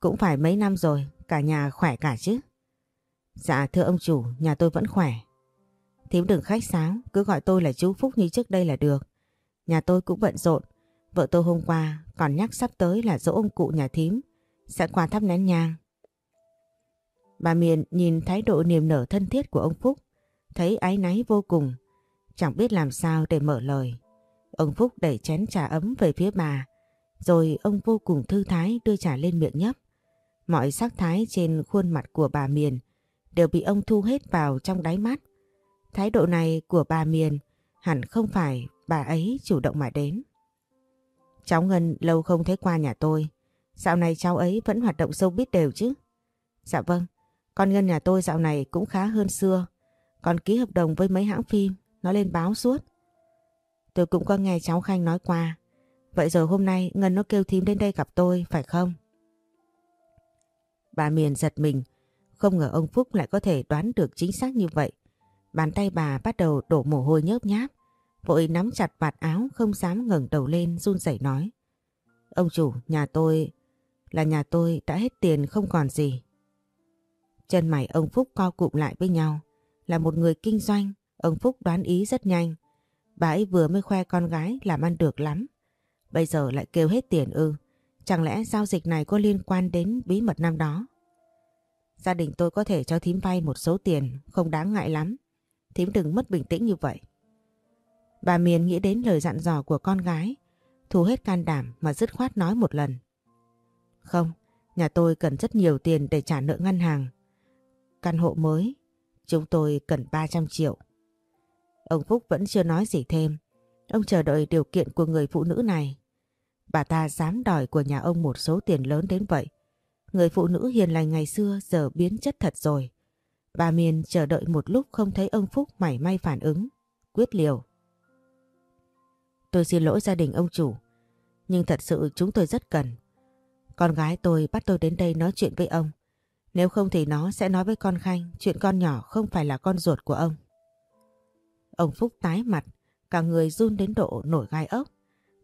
Cũng phải mấy năm rồi, cả nhà khỏe cả chứ. Dạ thưa ông chủ, nhà tôi vẫn khỏe. Thím đừng khách sáo, cứ gọi tôi là chú Phúc như trước đây là được. Nhà tôi cũng bận rộn. Vợ tôi hôm qua còn nhắc sắp tới là dỗ ông cụ nhà thím. Sẽ qua thắp nén nhang. Bà Miền nhìn thái độ niềm nở thân thiết của ông Phúc. Thấy ái náy vô cùng. Chẳng biết làm sao để mở lời. Ông Phúc đẩy chén trà ấm về phía bà. Rồi ông vô cùng thư thái đưa trà lên miệng nhấp. Mọi sắc thái trên khuôn mặt của bà Miền đều bị ông thu hết vào trong đáy mắt. Thái độ này của bà Miền hẳn không phải bà ấy chủ động mà đến. Cháu Ngân lâu không thấy qua nhà tôi. Dạo này cháu ấy vẫn hoạt động sâu biết đều chứ? Dạ vâng, con Ngân nhà tôi dạo này cũng khá hơn xưa. Còn ký hợp đồng với mấy hãng phim, nó lên báo suốt. Tôi cũng có nghe cháu Khanh nói qua. Vậy giờ hôm nay Ngân nó kêu thím đến đây gặp tôi, phải không? Bà Miền giật mình, không ngờ ông Phúc lại có thể đoán được chính xác như vậy. Bàn tay bà bắt đầu đổ mồ hôi nhớp nháp, vội nắm chặt vạt áo không dám ngẩng đầu lên run rẩy nói. Ông chủ, nhà tôi là nhà tôi đã hết tiền không còn gì. Chân mày ông Phúc co cụm lại với nhau. Là một người kinh doanh, ông Phúc đoán ý rất nhanh. Bà ấy vừa mới khoe con gái làm ăn được lắm. Bây giờ lại kêu hết tiền ư. Chẳng lẽ giao dịch này có liên quan đến bí mật năm đó? Gia đình tôi có thể cho thím vay một số tiền, không đáng ngại lắm. Thím đừng mất bình tĩnh như vậy. Bà Miền nghĩ đến lời dặn dò của con gái, thu hết can đảm mà dứt khoát nói một lần. Không, nhà tôi cần rất nhiều tiền để trả nợ ngân hàng. Căn hộ mới, chúng tôi cần 300 triệu. Ông Phúc vẫn chưa nói gì thêm. Ông chờ đợi điều kiện của người phụ nữ này. Bà ta dám đòi của nhà ông một số tiền lớn đến vậy. Người phụ nữ hiền lành ngày xưa giờ biến chất thật rồi. Bà Miền chờ đợi một lúc không thấy ông Phúc mảy may phản ứng. Quyết liều. Tôi xin lỗi gia đình ông chủ. Nhưng thật sự chúng tôi rất cần. Con gái tôi bắt tôi đến đây nói chuyện với ông. Nếu không thì nó sẽ nói với con Khanh chuyện con nhỏ không phải là con ruột của ông. Ông Phúc tái mặt, cả người run đến độ nổi gai ốc.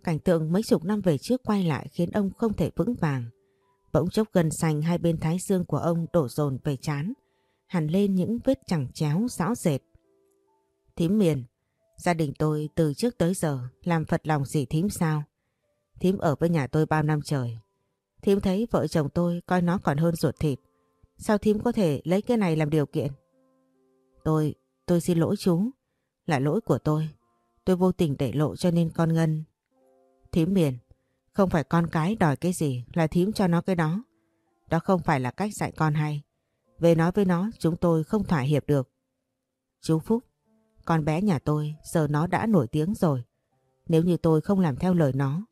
Cảnh tượng mấy chục năm về trước quay lại khiến ông không thể vững vàng. Bỗng chốc gần xanh hai bên thái dương của ông đổ dồn về chán, hẳn lên những vết chẳng chéo rõ rệt. Thím miền, gia đình tôi từ trước tới giờ làm phật lòng gì thím sao? Thím ở với nhà tôi bao năm trời. Thím thấy vợ chồng tôi coi nó còn hơn ruột thịt. Sao thím có thể lấy cái này làm điều kiện? Tôi, tôi xin lỗi chú. Là lỗi của tôi. Tôi vô tình để lộ cho nên con Ngân. Thím miền, không phải con cái đòi cái gì là thím cho nó cái đó. Đó không phải là cách dạy con hay. Về nói với nó chúng tôi không thỏa hiệp được. Chú Phúc, con bé nhà tôi giờ nó đã nổi tiếng rồi. Nếu như tôi không làm theo lời nó,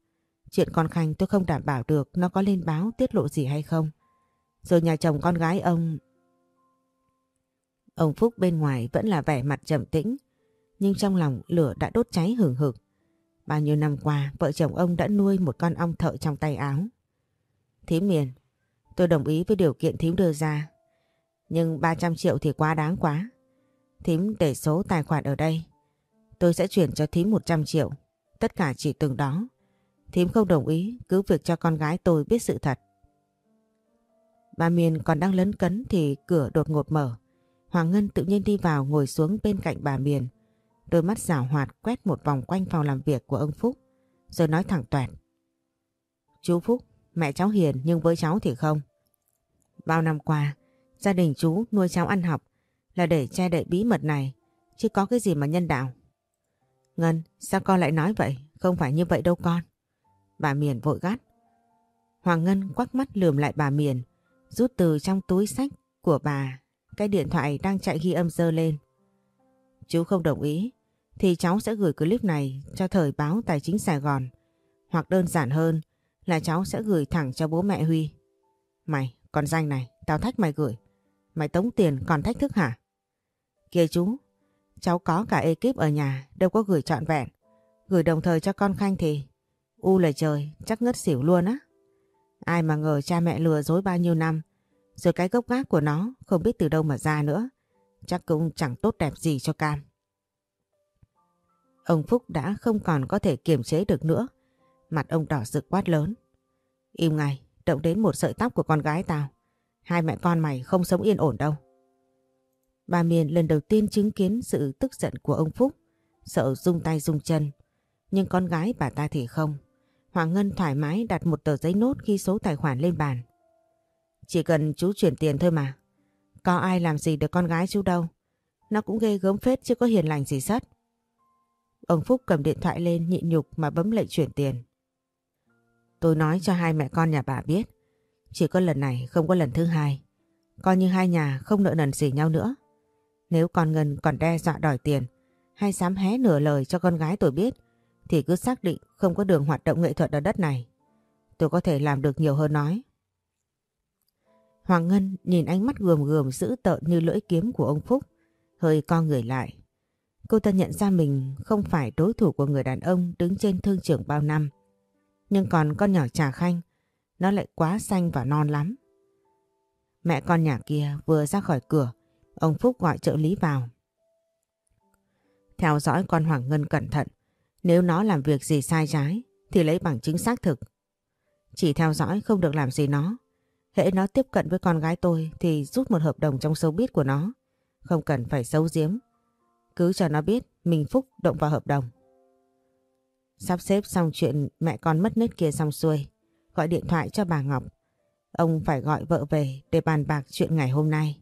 chuyện con Khanh tôi không đảm bảo được nó có lên báo tiết lộ gì hay không. Rồi nhà chồng con gái ông... Ông Phúc bên ngoài vẫn là vẻ mặt trầm tĩnh, nhưng trong lòng lửa đã đốt cháy hừng hực. Bao nhiêu năm qua, vợ chồng ông đã nuôi một con ong thợ trong tay áo. Thím miền, tôi đồng ý với điều kiện thím đưa ra. Nhưng 300 triệu thì quá đáng quá. Thím để số tài khoản ở đây. Tôi sẽ chuyển cho thím 100 triệu. Tất cả chỉ từng đó. Thím không đồng ý cứ việc cho con gái tôi biết sự thật. Bà Miền còn đang lấn cấn thì cửa đột ngột mở. Hoàng Ngân tự nhiên đi vào ngồi xuống bên cạnh bà Miền. Đôi mắt rảo hoạt quét một vòng quanh phòng làm việc của ông Phúc. Rồi nói thẳng toẹt. Chú Phúc, mẹ cháu hiền nhưng với cháu thì không. Bao năm qua, gia đình chú nuôi cháu ăn học là để che đậy bí mật này, chứ có cái gì mà nhân đạo. Ngân, sao con lại nói vậy? Không phải như vậy đâu con. Bà Miền vội gắt. Hoàng Ngân quắc mắt lườm lại bà Miền, rút từ trong túi sách của bà cái điện thoại đang chạy ghi âm dơ lên. Chú không đồng ý, thì cháu sẽ gửi clip này cho thời báo Tài chính Sài Gòn. Hoặc đơn giản hơn là cháu sẽ gửi thẳng cho bố mẹ Huy. Mày, con danh này, tao thách mày gửi. Mày tống tiền còn thách thức hả? Kìa chú, cháu có cả ekip ở nhà, đâu có gửi trọn vẹn. Gửi đồng thời cho con Khanh thì... U lời trời, chắc ngất xỉu luôn á. Ai mà ngờ cha mẹ lừa dối bao nhiêu năm, rồi cái gốc gác của nó không biết từ đâu mà ra nữa. Chắc cũng chẳng tốt đẹp gì cho Cam. Ông Phúc đã không còn có thể kiềm chế được nữa. Mặt ông đỏ rực quát lớn. Im ngay, động đến một sợi tóc của con gái tao. Hai mẹ con mày không sống yên ổn đâu. Bà Miền lần đầu tiên chứng kiến sự tức giận của ông Phúc, sợ rung tay rung chân. Nhưng con gái bà ta thì không. Hoàng Ngân thoải mái đặt một tờ giấy nốt ghi số tài khoản lên bàn. Chỉ cần chú chuyển tiền thôi mà. Có ai làm gì được con gái chú đâu. Nó cũng ghê gớm phết chứ có hiền lành gì sắt. Ông Phúc cầm điện thoại lên nhịn nhục mà bấm lệnh chuyển tiền. Tôi nói cho hai mẹ con nhà bà biết. Chỉ có lần này không có lần thứ hai. Coi như hai nhà không nợ nần gì nhau nữa. Nếu con Ngân còn đe dọa đòi tiền, hay dám hé nửa lời cho con gái tôi biết thì cứ xác định không có đường hoạt động nghệ thuật ở đất này. Tôi có thể làm được nhiều hơn nói. Hoàng Ngân nhìn ánh mắt gườm gườm dữ tợn như lưỡi kiếm của ông Phúc, hơi co người lại. Cô ta nhận ra mình không phải đối thủ của người đàn ông đứng trên thương trường bao năm. Nhưng còn con nhỏ trà khanh, nó lại quá xanh và non lắm. Mẹ con nhà kia vừa ra khỏi cửa, ông Phúc gọi trợ lý vào. Theo dõi con Hoàng Ngân cẩn thận, nếu nó làm việc gì sai trái, thì lấy bằng chứng xác thực. Chỉ theo dõi không được làm gì nó. Hễ nó tiếp cận với con gái tôi thì rút một hợp đồng trong showbiz của nó. Không cần phải xấu giếm. Cứ cho nó biết mình Phúc động vào hợp đồng. Sắp xếp xong chuyện mẹ con mất nết kia xong xuôi. Gọi điện thoại cho bà Ngọc. Ông phải gọi vợ về để bàn bạc chuyện ngày hôm nay.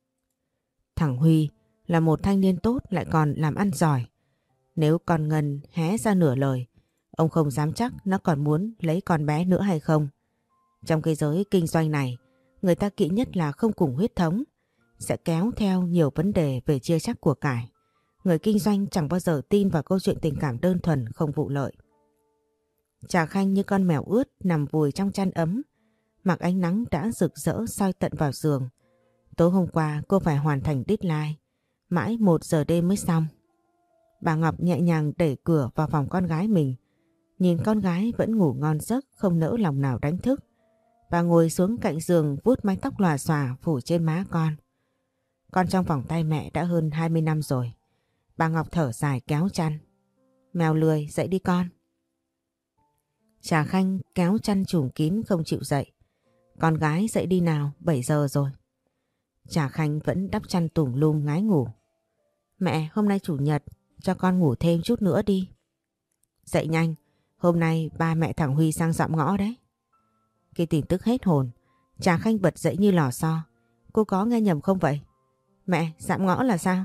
Thằng Huy là một thanh niên tốt lại còn làm ăn giỏi. Nếu con Ngân hé ra nửa lời, ông không dám chắc nó còn muốn lấy con bé nữa hay không. Trong cái giới kinh doanh này, người ta kỹ nhất là không cùng huyết thống, sẽ kéo theo nhiều vấn đề về chia chắc của cải. Người kinh doanh chẳng bao giờ tin vào câu chuyện tình cảm đơn thuần không vụ lợi. Trà Khanh như con mèo ướt nằm vùi trong chăn ấm, mặc ánh nắng đã rực rỡ soi tận vào giường. Tối hôm qua cô phải hoàn thành deadline, mãi một giờ đêm mới xong. Bà Ngọc nhẹ nhàng đẩy cửa vào phòng con gái mình, nhìn con gái vẫn ngủ ngon giấc không nỡ lòng nào đánh thức. Bà ngồi xuống cạnh giường vuốt mái tóc lòa xòa phủ trên má con. Con trong vòng tay mẹ đã hơn 20 năm rồi. Bà Ngọc thở dài kéo chăn. Mèo lười dậy đi con. Trà Khanh kéo chăn trùm kín không chịu dậy. Con gái dậy đi nào, 7 giờ rồi. Trà Khanh vẫn đắp chăn tủm lum ngái ngủ. Mẹ, hôm nay chủ nhật, cho con ngủ thêm chút nữa đi. Dậy nhanh, hôm nay ba mẹ thằng Huy sang dặm ngõ đấy. Khi tin tức hết hồn, Trà Khanh bật dậy như lò xo. Cô có nghe nhầm không vậy? Mẹ, dạm ngõ là sao?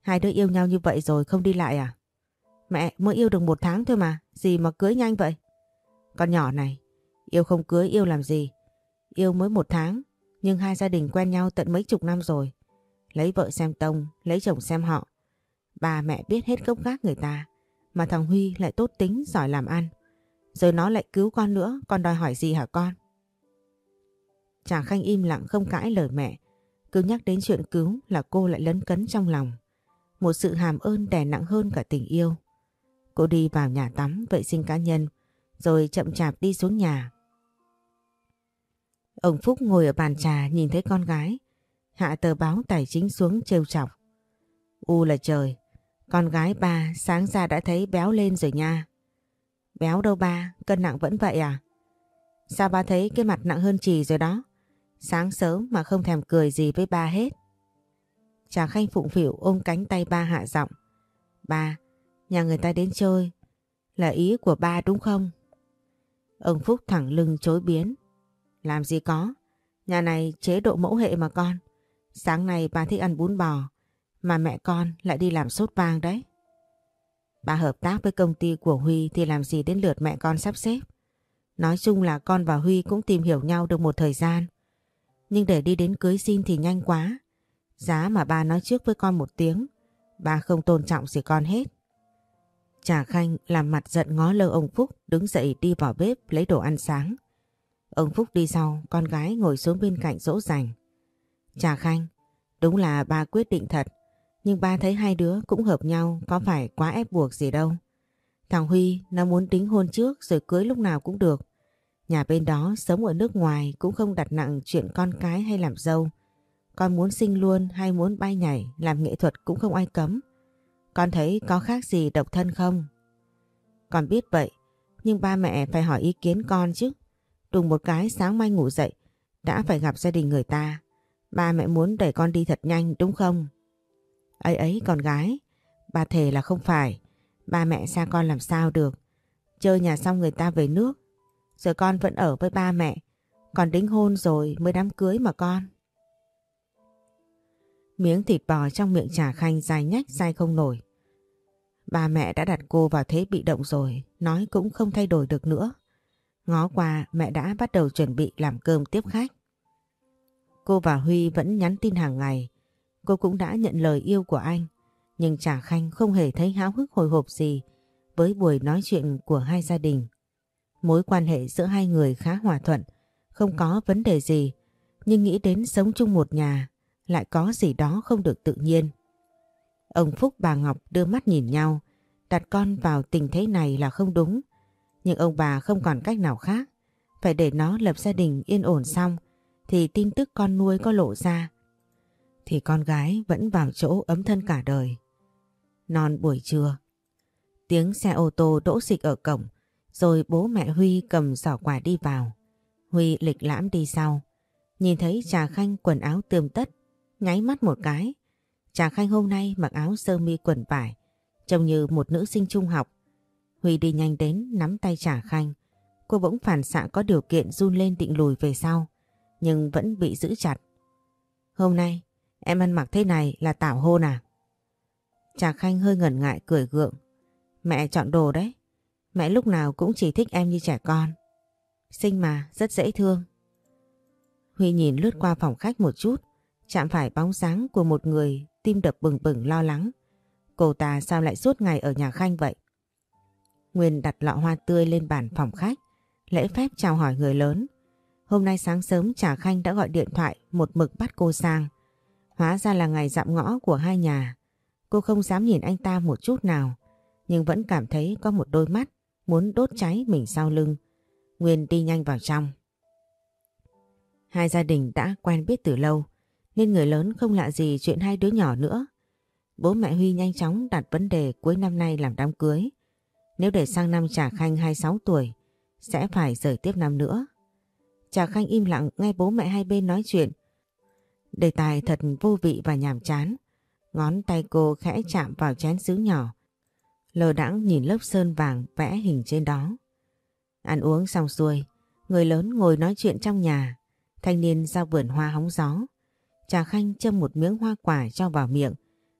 Hai đứa yêu nhau như vậy rồi không đi lại à? Mẹ, mới yêu được một tháng thôi mà, gì mà cưới nhanh vậy? Con nhỏ này, yêu không cưới yêu làm gì? Yêu mới một tháng, nhưng hai gia đình quen nhau tận mấy chục năm rồi. Lấy vợ xem tông, lấy chồng xem họ. Bà mẹ biết hết gốc gác người ta, mà thằng Huy lại tốt tính, giỏi làm ăn. Rồi nó lại cứu con nữa, con đòi hỏi gì hả con? Trà Khanh im lặng không cãi lời mẹ. Cứ nhắc đến chuyện cứu là cô lại lấn cấn trong lòng. Một sự hàm ơn đè nặng hơn cả tình yêu. Cô đi vào nhà tắm vệ sinh cá nhân rồi chậm chạp đi xuống nhà. Ông Phúc ngồi ở bàn trà nhìn thấy con gái hạ tờ báo tài chính xuống trêu chọc. U là trời, con gái ba sáng ra đã thấy béo lên rồi nha. Béo đâu ba, cân nặng vẫn vậy à? Sao ba thấy cái mặt nặng hơn trì rồi đó? Sáng sớm mà không thèm cười gì với ba hết. Trà Khanh phụng phịu ôm cánh tay ba hạ giọng. Ba, nhà người ta đến chơi. Là ý của ba đúng không? Ông Phúc thẳng lưng chối biến. Làm gì có. Nhà này chế độ mẫu hệ mà con. Sáng nay ba thích ăn bún bò. Mà mẹ con lại đi làm sốt vang đấy. Bà hợp tác với công ty của Huy thì làm gì đến lượt mẹ con sắp xếp. Nói chung là con và Huy cũng tìm hiểu nhau được một thời gian. Nhưng để đi đến cưới xin thì nhanh quá. Giá mà bà nói trước với con một tiếng, bà không tôn trọng gì con hết. Trà Khanh làm mặt giận ngó lơ ông Phúc đứng dậy đi vào bếp lấy đồ ăn sáng. Ông Phúc đi sau, con gái ngồi xuống bên cạnh dỗ dành. Trà Khanh, đúng là ba quyết định thật, nhưng ba thấy hai đứa cũng hợp nhau có phải quá ép buộc gì đâu. Thằng Huy nó muốn tính hôn trước rồi cưới lúc nào cũng được. Nhà bên đó sống ở nước ngoài cũng không đặt nặng chuyện con cái hay làm dâu. Con muốn sinh luôn hay muốn bay nhảy làm nghệ thuật cũng không ai cấm. Con thấy có khác gì độc thân không? Con biết vậy, nhưng ba mẹ phải hỏi ý kiến con chứ. Đùng một cái sáng mai ngủ dậy, đã phải gặp gia đình người ta. Ba mẹ muốn đẩy con đi thật nhanh đúng không? Ấy ấy con gái, bà thề là không phải. Ba mẹ xa con làm sao được. Chơi nhà xong người ta về nước. Rồi con vẫn ở với ba mẹ. Còn đính hôn rồi mới đám cưới mà con. Miếng thịt bò trong miệng trà khanh dài nhách dài không nổi. Ba mẹ đã đặt cô vào thế bị động rồi, nói cũng không thay đổi được nữa. Ngó qua mẹ đã bắt đầu chuẩn bị làm cơm tiếp khách. Cô và Huy vẫn nhắn tin hàng ngày. Cô cũng đã nhận lời yêu của anh. Nhưng Trà Khanh không hề thấy háo hức hồi hộp gì với buổi nói chuyện của hai gia đình. Mối quan hệ giữa hai người khá hòa thuận, không có vấn đề gì. Nhưng nghĩ đến sống chung một nhà lại có gì đó không được tự nhiên. Ông Phúc bà Ngọc đưa mắt nhìn nhau, đặt con vào tình thế này là không đúng. Nhưng ông bà không còn cách nào khác, phải để nó lập gia đình yên ổn xong thì tin tức con nuôi có lộ ra. Thì con gái vẫn vào chỗ ấm thân cả đời. Non buổi trưa, tiếng xe ô tô đỗ xịch ở cổng, rồi bố mẹ Huy cầm giỏ quà đi vào. Huy lịch lãm đi sau, nhìn thấy Trà Khanh quần áo tươm tất, nháy mắt một cái. Trà Khanh hôm nay mặc áo sơ mi quần vải, trông như một nữ sinh trung học. Huy đi nhanh đến nắm tay Trà Khanh. Cô bỗng phản xạ có điều kiện run lên định lùi về sau, nhưng vẫn bị giữ chặt. Hôm nay, em ăn mặc thế này là tảo hôn à? Trà Khanh hơi ngần ngại cười gượng. Mẹ chọn đồ đấy. Mẹ lúc nào cũng chỉ thích em như trẻ con. Xinh mà, rất dễ thương. Huy nhìn lướt qua phòng khách một chút, chạm phải bóng sáng của một người tim đập bừng bừng lo lắng. Cô ta sao lại suốt ngày ở nhà Khanh vậy? Nguyên đặt lọ hoa tươi lên bàn phòng khách, lễ phép chào hỏi người lớn. Hôm nay sáng sớm Trà Khanh đã gọi điện thoại một mực bắt cô sang. Hóa ra là ngày dặm ngõ của hai nhà. Cô không dám nhìn anh ta một chút nào, nhưng vẫn cảm thấy có một đôi mắt muốn đốt cháy mình sau lưng. Nguyên đi nhanh vào trong. Hai gia đình đã quen biết từ lâu, nên người lớn không lạ gì chuyện hai đứa nhỏ nữa. Bố mẹ Huy nhanh chóng đặt vấn đề cuối năm nay làm đám cưới. Nếu để sang năm Trà Khanh 26 tuổi, sẽ phải rời tiếp năm nữa. Trà Khanh im lặng nghe bố mẹ hai bên nói chuyện. Đề tài thật vô vị và nhàm chán. Ngón tay cô khẽ chạm vào chén sứ nhỏ. Lờ đãng nhìn lớp sơn vàng vẽ hình trên đó. Ăn uống xong xuôi, người lớn ngồi nói chuyện trong nhà. Thanh niên ra vườn hoa hóng gió. Trà Khanh châm một miếng hoa quả cho vào miệng.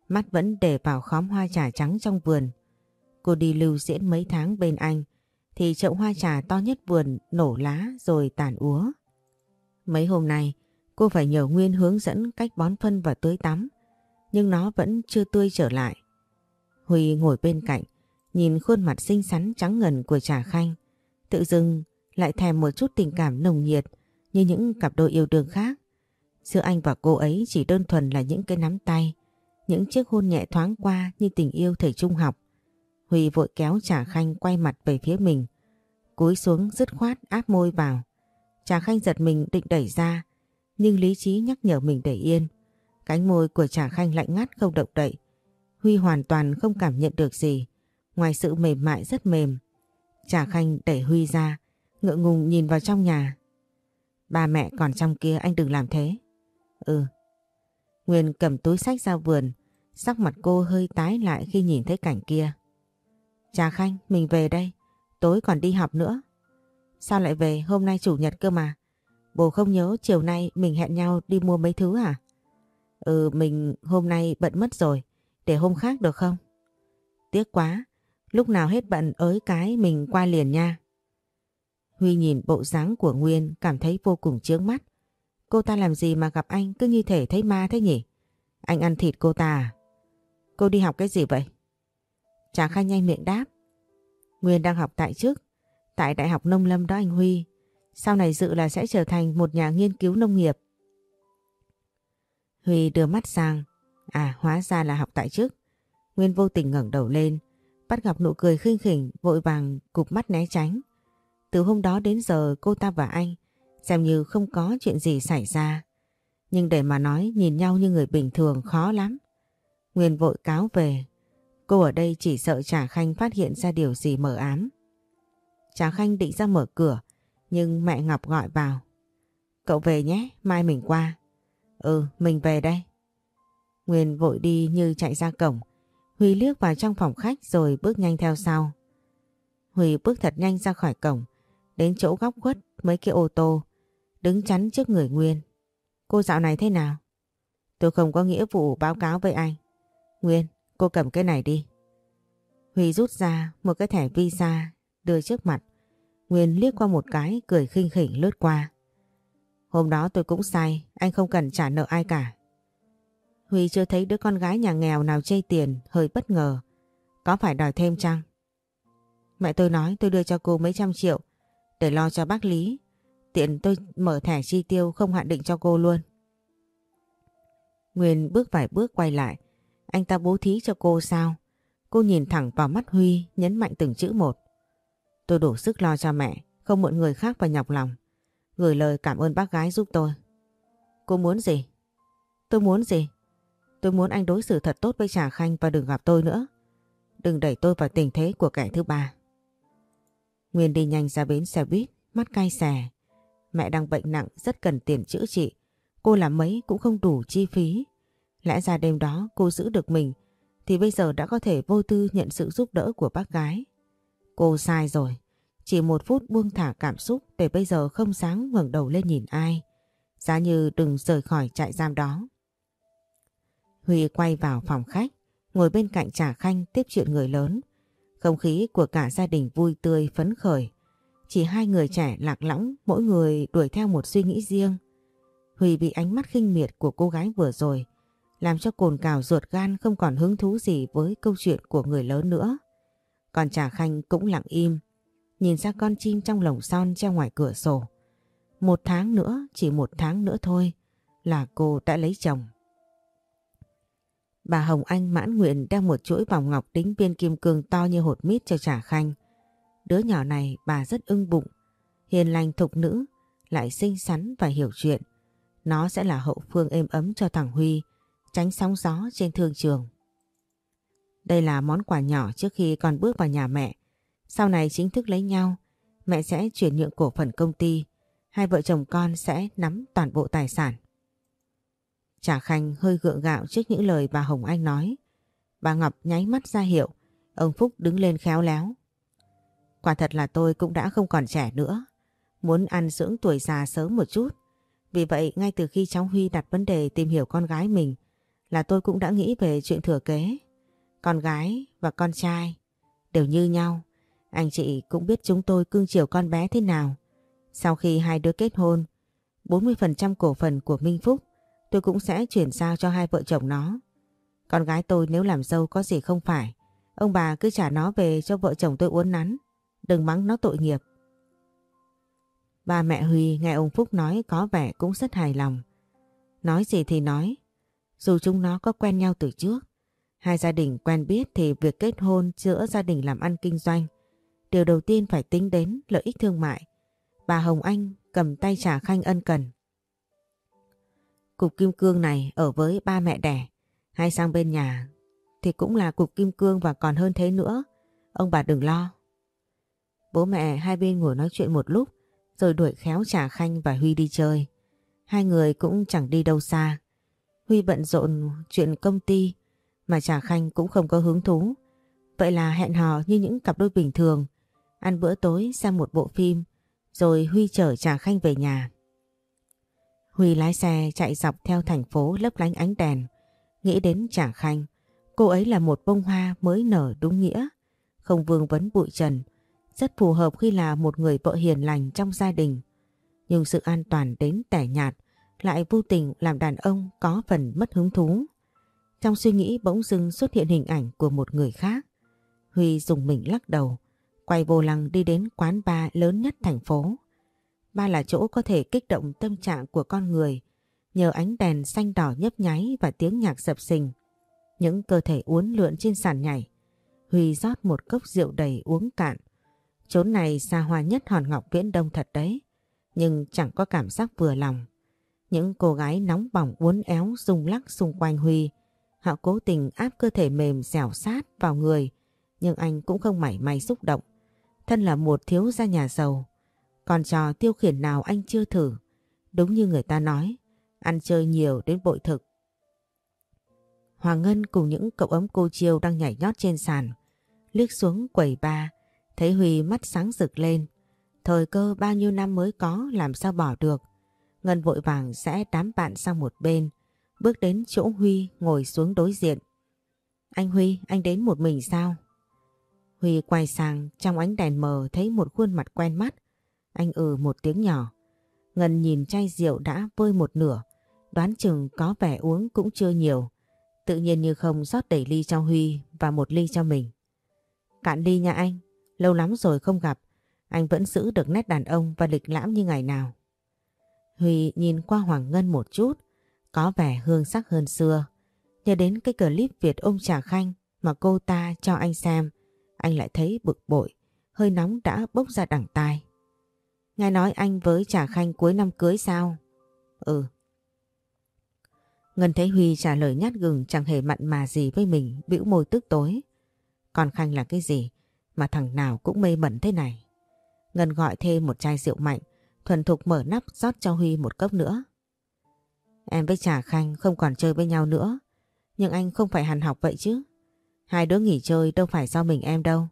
Mắt vẫn để vào khóm hoa trà trắng trong vườn. Cô đi lưu diễn mấy tháng bên anh thì chậu hoa trà to nhất vườn nổ lá rồi tàn úa. Mấy hôm nay cô phải nhờ Nguyên hướng dẫn cách bón phân và tưới tắm nhưng nó vẫn chưa tươi trở lại. Huy ngồi bên cạnh nhìn khuôn mặt xinh xắn trắng ngần của Trà Khanh tự dưng lại thèm một chút tình cảm nồng nhiệt như những cặp đôi yêu đương khác. Giữa anh và cô ấy chỉ đơn thuần là những cái nắm tay, những chiếc hôn nhẹ thoáng qua như tình yêu thời trung học. Huy vội kéo Trà Khanh quay mặt về phía mình, cúi xuống dứt khoát áp môi vào. Trà Khanh giật mình định đẩy ra, nhưng lý trí nhắc nhở mình để yên. Cánh môi của Trà Khanh lạnh ngắt không động đậy. Huy hoàn toàn không cảm nhận được gì. Ngoài sự mềm mại rất mềm. Trà Khanh đẩy Huy ra, ngượng ngùng nhìn vào trong nhà. Ba mẹ còn trong kia anh đừng làm thế. Ừ. Nguyên cầm túi sách ra vườn, sắc mặt cô hơi tái lại khi nhìn thấy cảnh kia. Trà Khanh, mình về đây, tối còn đi học nữa. Sao lại về hôm nay chủ nhật cơ mà? Bố không nhớ chiều nay mình hẹn nhau đi mua mấy thứ à? Ừ mình hôm nay bận mất rồi, để hôm khác được không? Tiếc quá, lúc nào hết bận ới cái mình qua liền nha. Huy nhìn bộ dáng của Nguyên cảm thấy vô cùng chướng mắt. Cô ta làm gì mà gặp anh cứ như thể thấy ma thế nhỉ? Anh ăn thịt cô ta à? Cô đi học cái gì vậy? Chàng khai nhanh miệng đáp. Nguyên đang học tại chức, tại Đại học Nông Lâm đó anh Huy. Sau này dự là sẽ trở thành một nhà nghiên cứu nông nghiệp. Huy đưa mắt sang. À hóa ra là học tại chức. Nguyên vô tình ngẩng đầu lên, bắt gặp nụ cười khinh khỉnh vội vàng cụp mắt né tránh. Từ hôm đó đến giờ cô ta và anh xem như không có chuyện gì xảy ra. Nhưng để mà nói nhìn nhau như người bình thường khó lắm. Nguyên vội cáo về. Cô ở đây chỉ sợ Trà Khanh phát hiện ra điều gì mờ ám. Trà Khanh định ra mở cửa nhưng mẹ Ngọc gọi vào. Cậu về nhé, mai mình qua. Ừ, mình về đây. Nguyên vội đi như chạy ra cổng. Huy liếc vào trong phòng khách rồi bước nhanh theo sau. Huy bước thật nhanh ra khỏi cổng, đến chỗ góc khuất mấy cái ô tô, đứng chắn trước người Nguyên. Cô dạo này thế nào? Tôi không có nghĩa vụ báo cáo với anh. Nguyên, cô cầm cái này đi. Huy rút ra một cái thẻ visa đưa trước mặt. Nguyên liếc qua một cái cười khinh khỉnh lướt qua. Hôm đó tôi cũng sai, anh không cần trả nợ ai cả. Huy chưa thấy đứa con gái nhà nghèo nào chây tiền, hơi bất ngờ. Có phải đòi thêm chăng? Mẹ tôi nói tôi đưa cho cô mấy trăm triệu để lo cho bác Lý. Tiện tôi mở thẻ chi tiêu không hạn định cho cô luôn. Nguyên bước vài bước quay lại. Anh ta bố thí cho cô sao? Cô nhìn thẳng vào mắt Huy, nhấn mạnh từng chữ một. Tôi đủ sức lo cho mẹ, không mượn người khác và nhọc lòng. Gửi lời cảm ơn bác gái giúp tôi. Cô muốn gì? Tôi muốn gì? Tôi muốn anh đối xử thật tốt với Trà Khanh và đừng gặp tôi nữa. Đừng đẩy tôi vào tình thế của kẻ thứ ba. Nguyên đi nhanh ra bến xe buýt, mắt cay xè. Mẹ đang bệnh nặng rất cần tiền chữa trị. Cô làm mấy cũng không đủ chi phí. Lẽ ra đêm đó cô giữ được mình thì bây giờ đã có thể vô tư nhận sự giúp đỡ của bác gái. Cô sai rồi. Chỉ một phút buông thả cảm xúc để bây giờ không sáng ngẩng đầu lên nhìn ai. Giá như đừng rời khỏi trại giam đó. Huy quay vào phòng khách, ngồi bên cạnh Trà Khanh tiếp chuyện người lớn. Không khí của cả gia đình vui tươi phấn khởi. Chỉ hai người trẻ lạc lõng, mỗi người đuổi theo một suy nghĩ riêng. Huy bị ánh mắt khinh miệt của cô gái vừa rồi, làm cho cồn cào ruột gan không còn hứng thú gì với câu chuyện của người lớn nữa. Còn Trà Khanh cũng lặng im, nhìn ra con chim trong lồng son treo ngoài cửa sổ. Một tháng nữa, chỉ một tháng nữa thôi là cô đã lấy chồng. Bà Hồng Anh mãn nguyện đeo một chuỗi vòng ngọc đính viên kim cương to như hột mít cho Trà Khanh. Đứa nhỏ này bà rất ưng bụng, hiền lành thục nữ, lại xinh xắn và hiểu chuyện. Nó sẽ là hậu phương êm ấm cho thằng Huy, tránh sóng gió trên thương trường. Đây là món quà nhỏ trước khi con bước vào nhà mẹ. Sau này chính thức lấy nhau, mẹ sẽ chuyển nhượng cổ phần công ty. Hai vợ chồng con sẽ nắm toàn bộ tài sản. Trà Khanh hơi gượng gạo trước những lời bà Hồng Anh nói. Bà Ngọc nháy mắt ra hiệu, ông Phúc đứng lên khéo léo. Quả thật là tôi cũng đã không còn trẻ nữa, muốn ăn dưỡng tuổi già sớm một chút. Vì vậy ngay từ khi cháu Huy đặt vấn đề tìm hiểu con gái mình là tôi cũng đã nghĩ về chuyện thừa kế. Con gái và con trai đều như nhau. Anh chị cũng biết chúng tôi cưng chiều con bé thế nào. Sau khi hai đứa kết hôn, 40% cổ phần của Minh Phúc tôi cũng sẽ chuyển giao cho hai vợ chồng nó. Con gái tôi nếu làm dâu có gì không phải, ông bà cứ trả nó về cho vợ chồng tôi uốn nắn, đừng mắng nó tội nghiệp. Ba mẹ Huy nghe ông Phúc nói có vẻ cũng rất hài lòng. Nói gì thì nói, dù chúng nó có quen nhau từ trước, hai gia đình quen biết thì việc kết hôn giữa gia đình làm ăn kinh doanh, điều đầu tiên phải tính đến lợi ích thương mại. Bà Hồng Anh cầm tay trả khanh ân cần. cục kim cương này ở với ba mẹ đẻ hay sang bên nhà thì cũng là cục kim cương và còn hơn thế nữa. Ông bà đừng lo. Bố mẹ hai bên ngồi nói chuyện một lúc rồi đuổi khéo trả Khanh và Huy đi chơi. Hai người cũng chẳng đi đâu xa. Huy bận rộn chuyện công ty mà Trà Khanh cũng không có hứng thú. Vậy là hẹn hò như những cặp đôi bình thường, ăn bữa tối xem một bộ phim, rồi Huy chở Trà Khanh về nhà. Huy lái xe chạy dọc theo thành phố lấp lánh ánh đèn, nghĩ đến Trà Khanh. Cô ấy là một bông hoa mới nở đúng nghĩa, không vương vấn bụi trần, rất phù hợp khi là một người vợ hiền lành trong gia đình. Nhưng sự an toàn đến tẻ nhạt lại vô tình làm đàn ông có phần mất hứng thú. Trong suy nghĩ bỗng dưng xuất hiện hình ảnh của một người khác. Huy dùng mình lắc đầu, quay vô lăng đi đến quán bar lớn nhất thành phố. Ba là chỗ có thể kích động tâm trạng của con người nhờ ánh đèn xanh đỏ nhấp nháy và tiếng nhạc sập sình. Những cơ thể uốn lượn trên sàn nhảy. Huy rót một cốc rượu đầy uống cạn. Chốn này xa hoa nhất hòn ngọc viễn đông thật đấy. Nhưng chẳng có cảm giác vừa lòng. Những cô gái nóng bỏng uốn éo rung lắc xung quanh Huy. Họ cố tình áp cơ thể mềm dẻo sát vào người. Nhưng anh cũng không mảy may xúc động. Thân là một thiếu gia nhà giàu. Còn trò tiêu khiển nào anh chưa thử. Đúng như người ta nói. Ăn chơi nhiều đến bội thực. Hoàng Ngân cùng những cậu ấm cô chiêu đang nhảy nhót trên sàn. Liếc xuống quầy ba. Thấy Huy mắt sáng rực lên. Thời cơ bao nhiêu năm mới có làm sao bỏ được. Ngân vội vàng sẽ đám bạn sang một bên, bước đến chỗ Huy ngồi xuống đối diện. Anh Huy, anh đến một mình sao? Huy quay sang trong ánh đèn mờ thấy một khuôn mặt quen mắt. Anh ừ một tiếng nhỏ. Ngân nhìn chai rượu đã vơi một nửa, đoán chừng có vẻ uống cũng chưa nhiều. Tự nhiên như không rót đầy ly cho Huy và một ly cho mình. Cạn ly nha anh, lâu lắm rồi không gặp, anh vẫn giữ được nét đàn ông và lịch lãm như ngày nào. Huy nhìn qua Hoàng Ngân một chút, có vẻ hương sắc hơn xưa. Nhớ đến cái clip Việt ôm trà khanh mà cô ta cho anh xem, anh lại thấy bực bội, hơi nóng đã bốc ra đẳng tai. Nghe nói anh với trà khanh cuối năm cưới sao? Ừ. Ngân thấy Huy trả lời nhát gừng chẳng hề mặn mà gì với mình, bĩu môi tức tối. Còn khanh là cái gì mà thằng nào cũng mê mẩn thế này? Ngân gọi thêm một chai rượu mạnh, thuần thục mở nắp rót cho Huy một cốc nữa. Em với Trà Khanh không còn chơi với nhau nữa, nhưng anh không phải hàn học vậy chứ. Hai đứa nghỉ chơi đâu phải do mình em đâu.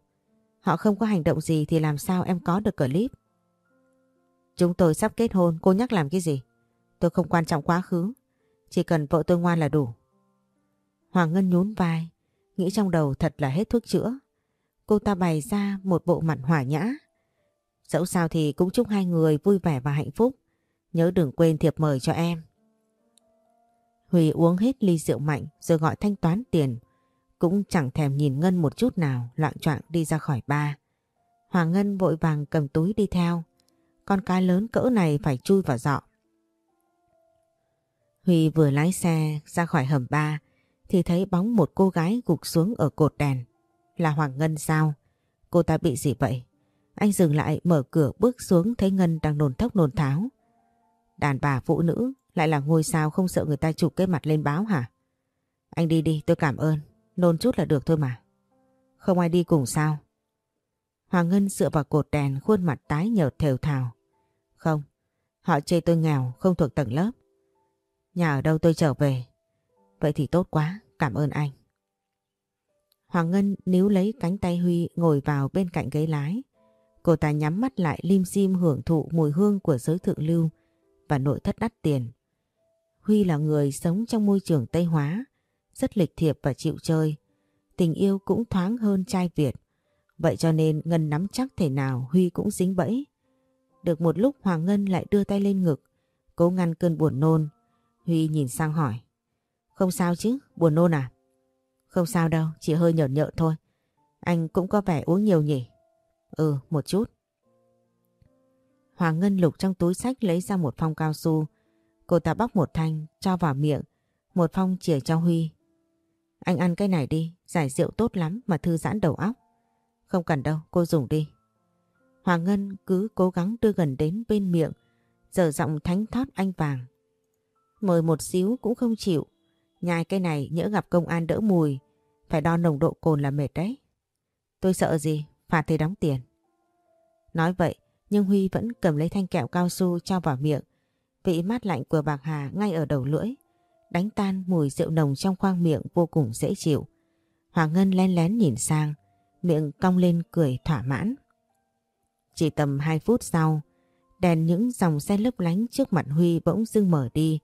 Họ không có hành động gì thì làm sao em có được clip. Chúng tôi sắp kết hôn, cô nhắc làm cái gì? Tôi không quan trọng quá khứ, chỉ cần vợ tôi ngoan là đủ. Hoàng Ngân nhún vai, nghĩ trong đầu thật là hết thuốc chữa. Cô ta bày ra một bộ mặt hỏa nhã, Dẫu sao thì cũng chúc hai người vui vẻ và hạnh phúc. Nhớ đừng quên thiệp mời cho em. Huy uống hết ly rượu mạnh rồi gọi thanh toán tiền. Cũng chẳng thèm nhìn Ngân một chút nào, loạn choạng đi ra khỏi ba. Hoàng Ngân vội vàng cầm túi đi theo. Con cá lớn cỡ này phải chui vào dọ. Huy vừa lái xe ra khỏi hầm ba thì thấy bóng một cô gái gục xuống ở cột đèn. Là Hoàng Ngân sao? Cô ta bị gì vậy? Anh dừng lại mở cửa bước xuống thấy Ngân đang nồn thốc nồn tháo. Đàn bà phụ nữ lại là ngôi sao không sợ người ta chụp cái mặt lên báo hả? Anh đi đi tôi cảm ơn. Nôn chút là được thôi mà. Không ai đi cùng sao? Hoàng Ngân dựa vào cột đèn khuôn mặt tái nhợt thều thào. Không, họ chê tôi nghèo không thuộc tầng lớp. Nhà ở đâu tôi trở về. Vậy thì tốt quá, cảm ơn anh. Hoàng Ngân níu lấy cánh tay Huy ngồi vào bên cạnh ghế lái. Cô ta nhắm mắt lại lim dim hưởng thụ mùi hương của giới thượng lưu và nội thất đắt tiền. Huy là người sống trong môi trường Tây Hóa, rất lịch thiệp và chịu chơi. Tình yêu cũng thoáng hơn trai Việt. Vậy cho nên Ngân nắm chắc thể nào Huy cũng dính bẫy. Được một lúc Hoàng Ngân lại đưa tay lên ngực, cố ngăn cơn buồn nôn. Huy nhìn sang hỏi. Không sao chứ, buồn nôn à? Không sao đâu, chỉ hơi nhợt nhợt thôi. Anh cũng có vẻ uống nhiều nhỉ? Ừ, một chút. Hoàng Ngân lục trong túi sách lấy ra một phong cao su. Cô ta bóc một thanh, cho vào miệng. Một phong chìa cho Huy. Anh ăn cái này đi, giải rượu tốt lắm mà thư giãn đầu óc. Không cần đâu, cô dùng đi. Hoàng Ngân cứ cố gắng đưa gần đến bên miệng, giờ giọng thánh thót anh vàng. mời một xíu cũng không chịu. Nhai cái này nhỡ gặp công an đỡ mùi, phải đo nồng độ cồn là mệt đấy. Tôi sợ gì, phạt thì đóng tiền. Nói vậy, nhưng Huy vẫn cầm lấy thanh kẹo cao su cho vào miệng. Vị mát lạnh của bạc hà ngay ở đầu lưỡi, đánh tan mùi rượu nồng trong khoang miệng vô cùng dễ chịu. Hoàng Ngân len lén nhìn sang, miệng cong lên cười thỏa mãn. Chỉ tầm 2 phút sau, đèn những dòng xe lấp lánh trước mặt Huy bỗng dưng mở đi.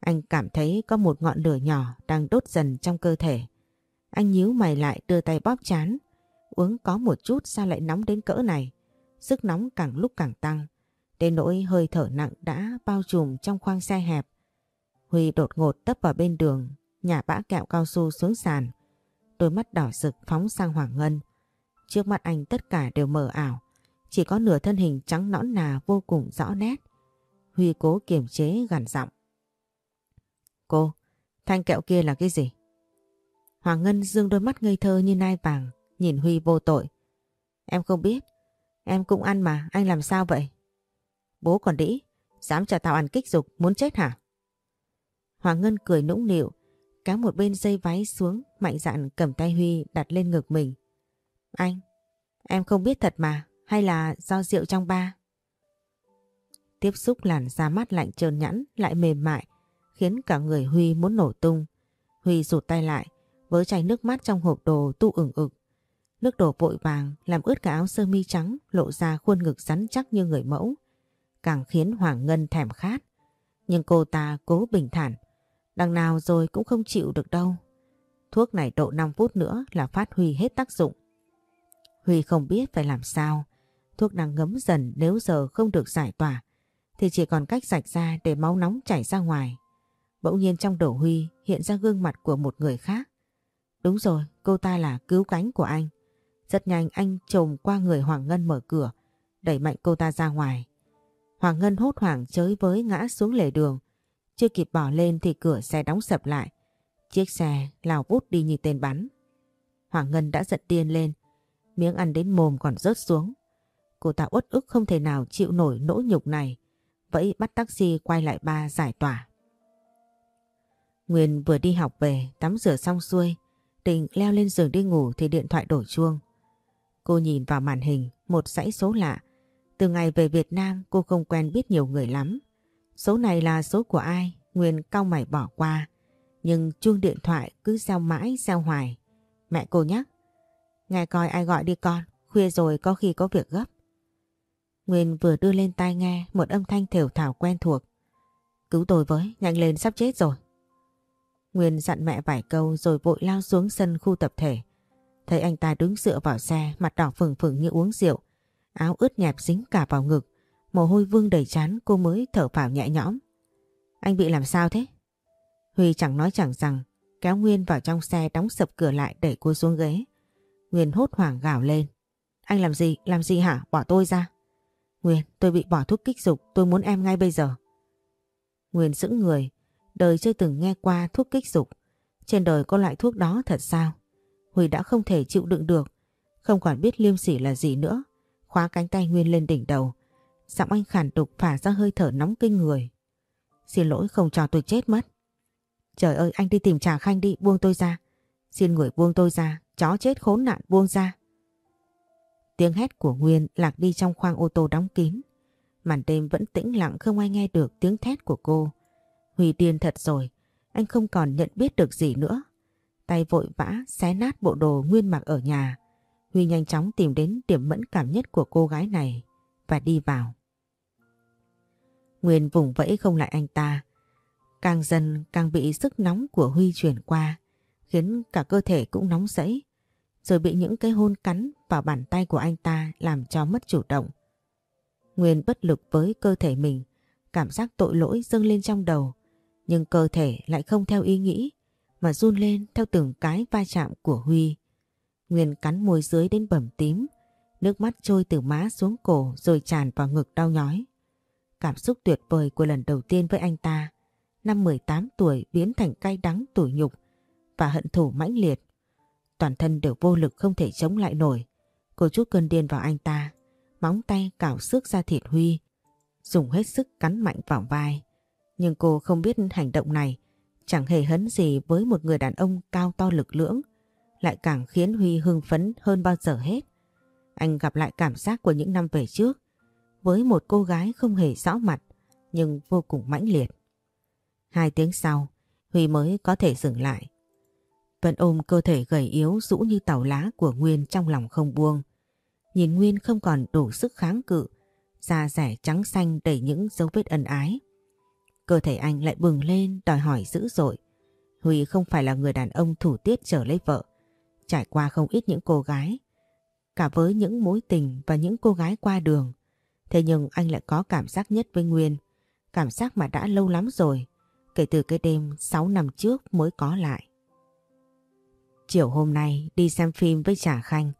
Anh cảm thấy có một ngọn lửa nhỏ đang đốt dần trong cơ thể. Anh nhíu mày lại đưa tay bóp chán. Uống có một chút sao lại nóng đến cỡ này. Sức nóng càng lúc càng tăng. Đến nỗi hơi thở nặng đã bao trùm trong khoang xe hẹp. Huy đột ngột tấp vào bên đường, nhả bã kẹo cao su xuống sàn. Đôi mắt đỏ rực phóng sang Hoàng Ngân. Trước mắt anh tất cả đều mờ ảo. Chỉ có nửa thân hình trắng nõn nà vô cùng rõ nét. Huy cố kiềm chế gằn giọng. Cô, thanh kẹo kia là cái gì? Hoàng Ngân dương đôi mắt ngây thơ như nai vàng, nhìn Huy vô tội. Em không biết, em cũng ăn mà, anh làm sao vậy? Bố còn đĩ, dám cho tao ăn kích dục, muốn chết hả? Hoàng Ngân cười nũng nịu, kéo một bên dây váy xuống, mạnh dạn cầm tay Huy đặt lên ngực mình. Anh, em không biết thật mà, hay là do rượu trong ba? Tiếp xúc làn da mắt lạnh trơn nhẵn lại mềm mại, khiến cả người Huy muốn nổ tung. Huy rụt tay lại, với chai nước mắt trong hộp đồ tu ửng ực. Nước đổ vội vàng làm ướt cả áo sơ mi trắng lộ ra khuôn ngực rắn chắc như người mẫu. Càng khiến Hoàng Ngân thèm khát. Nhưng cô ta cố bình thản. Đằng nào rồi cũng không chịu được đâu. Thuốc này độ 5 phút nữa là phát huy hết tác dụng. Huy không biết phải làm sao. Thuốc đang ngấm dần nếu giờ không được giải tỏa thì chỉ còn cách sạch ra để máu nóng chảy ra ngoài. Bỗng nhiên trong đầu Huy hiện ra gương mặt của một người khác. Đúng rồi, cô ta là cứu cánh của anh. Rất nhanh anh trồm qua người Hoàng Ngân mở cửa, đẩy mạnh cô ta ra ngoài. Hoàng Ngân hốt hoảng chới với ngã xuống lề đường. Chưa kịp bỏ lên thì cửa xe đóng sập lại. Chiếc xe lao vút đi như tên bắn. Hoàng Ngân đã giận điên lên. Miếng ăn đến mồm còn rớt xuống. Cô ta uất ức không thể nào chịu nổi nỗi nhục này. Vậy bắt taxi quay lại ba giải tỏa. Nguyên vừa đi học về, tắm rửa xong xuôi, định leo lên giường đi ngủ thì điện thoại đổ chuông. Cô nhìn vào màn hình, một dãy số lạ. Từ ngày về Việt Nam cô không quen biết nhiều người lắm. Số này là số của ai? Nguyên cao mày bỏ qua. Nhưng chuông điện thoại cứ reo mãi reo hoài. Mẹ cô nhắc. Nghe coi ai gọi đi con, khuya rồi có khi có việc gấp. Nguyên vừa đưa lên tai nghe một âm thanh thều thảo quen thuộc. Cứu tôi với, nhanh lên sắp chết rồi. Nguyên dặn mẹ vài câu rồi vội lao xuống sân khu tập thể. Thấy anh ta đứng dựa vào xe, mặt đỏ phừng phừng như uống rượu. Áo ướt nhẹp dính cả vào ngực. Mồ hôi vương đầy chán cô mới thở phào nhẹ nhõm. Anh bị làm sao thế? Huy chẳng nói chẳng rằng, kéo Nguyên vào trong xe đóng sập cửa lại đẩy cô xuống ghế. Nguyên hốt hoảng gào lên. Anh làm gì? Làm gì hả? Bỏ tôi ra. Nguyên, tôi bị bỏ thuốc kích dục, tôi muốn em ngay bây giờ. Nguyên sững người, đời chưa từng nghe qua thuốc kích dục. Trên đời có loại thuốc đó thật sao? Huy đã không thể chịu đựng được, không còn biết liêm sỉ là gì nữa. Khóa cánh tay Nguyên lên đỉnh đầu, giọng anh khản đục phả ra hơi thở nóng kinh người. Xin lỗi không cho tôi chết mất. Trời ơi anh đi tìm Trà Khanh đi buông tôi ra. Xin người buông tôi ra, chó chết khốn nạn buông ra. Tiếng hét của Nguyên lạc đi trong khoang ô tô đóng kín. Màn đêm vẫn tĩnh lặng không ai nghe được tiếng thét của cô. Huy điên thật rồi, anh không còn nhận biết được gì nữa. Tay vội vã xé nát bộ đồ Nguyên mặc ở nhà. Huy nhanh chóng tìm đến điểm mẫn cảm nhất của cô gái này và đi vào. Nguyên vùng vẫy không lại anh ta. Càng dần càng bị sức nóng của Huy chuyển qua, khiến cả cơ thể cũng nóng rẫy, rồi bị những cái hôn cắn vào bàn tay của anh ta làm cho mất chủ động. Nguyên bất lực với cơ thể mình, cảm giác tội lỗi dâng lên trong đầu, nhưng cơ thể lại không theo ý nghĩ mà run lên theo từng cái va chạm của Huy. Nguyên cắn môi dưới đến bầm tím, nước mắt trôi từ má xuống cổ rồi tràn vào ngực đau nhói. Cảm xúc tuyệt vời của lần đầu tiên với anh ta, năm 18 tuổi biến thành cay đắng tủi nhục và hận thù mãnh liệt. Toàn thân đều vô lực không thể chống lại nổi. Cô chút cơn điên vào anh ta, móng tay cào xước ra thịt Huy, dùng hết sức cắn mạnh vào vai. Nhưng cô không biết hành động này chẳng hề hấn gì với một người đàn ông cao to lực lưỡng, lại càng khiến Huy hưng phấn hơn bao giờ hết. Anh gặp lại cảm giác của những năm về trước, với một cô gái không hề rõ mặt, nhưng vô cùng mãnh liệt. Hai tiếng sau, Huy mới có thể dừng lại. Vẫn ôm cơ thể gầy yếu rũ như tàu lá của Nguyên trong lòng không buông. Nhìn Nguyên không còn đủ sức kháng cự, da rẻ trắng xanh đầy những dấu vết ân ái. Cơ thể anh lại bừng lên đòi hỏi dữ dội. Huy không phải là người đàn ông thủ tiết trở lấy vợ. Trải qua không ít những cô gái. Cả với những mối tình và những cô gái qua đường. Thế nhưng anh lại có cảm giác nhất với Nguyên. Cảm giác mà đã lâu lắm rồi. Kể từ cái đêm 6 năm trước mới có lại. Chiều hôm nay đi xem phim với Trà Khanh.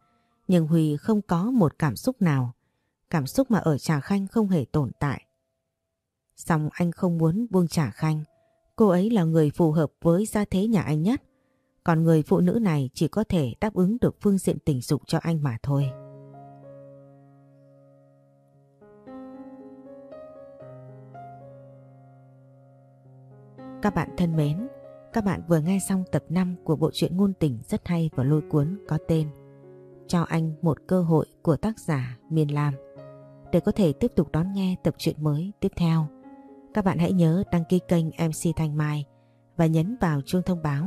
Nhưng Huy không có một cảm xúc nào. Cảm xúc mà ở Trà Khanh không hề tồn tại. Xong anh không muốn buông trà Khanh. Cô ấy là người phù hợp với gia thế nhà anh nhất. Còn người phụ nữ này chỉ có thể đáp ứng được phương diện tình dục cho anh mà thôi. Các bạn thân mến, các bạn vừa nghe xong tập 5 của bộ truyện ngôn tình rất hay và lôi cuốn có tên Cho anh một cơ hội của tác giả Miền Lam. Để có thể tiếp tục đón nghe tập truyện mới tiếp theo, các bạn hãy nhớ đăng ký kênh MC Thanh Mai và nhấn vào chuông thông báo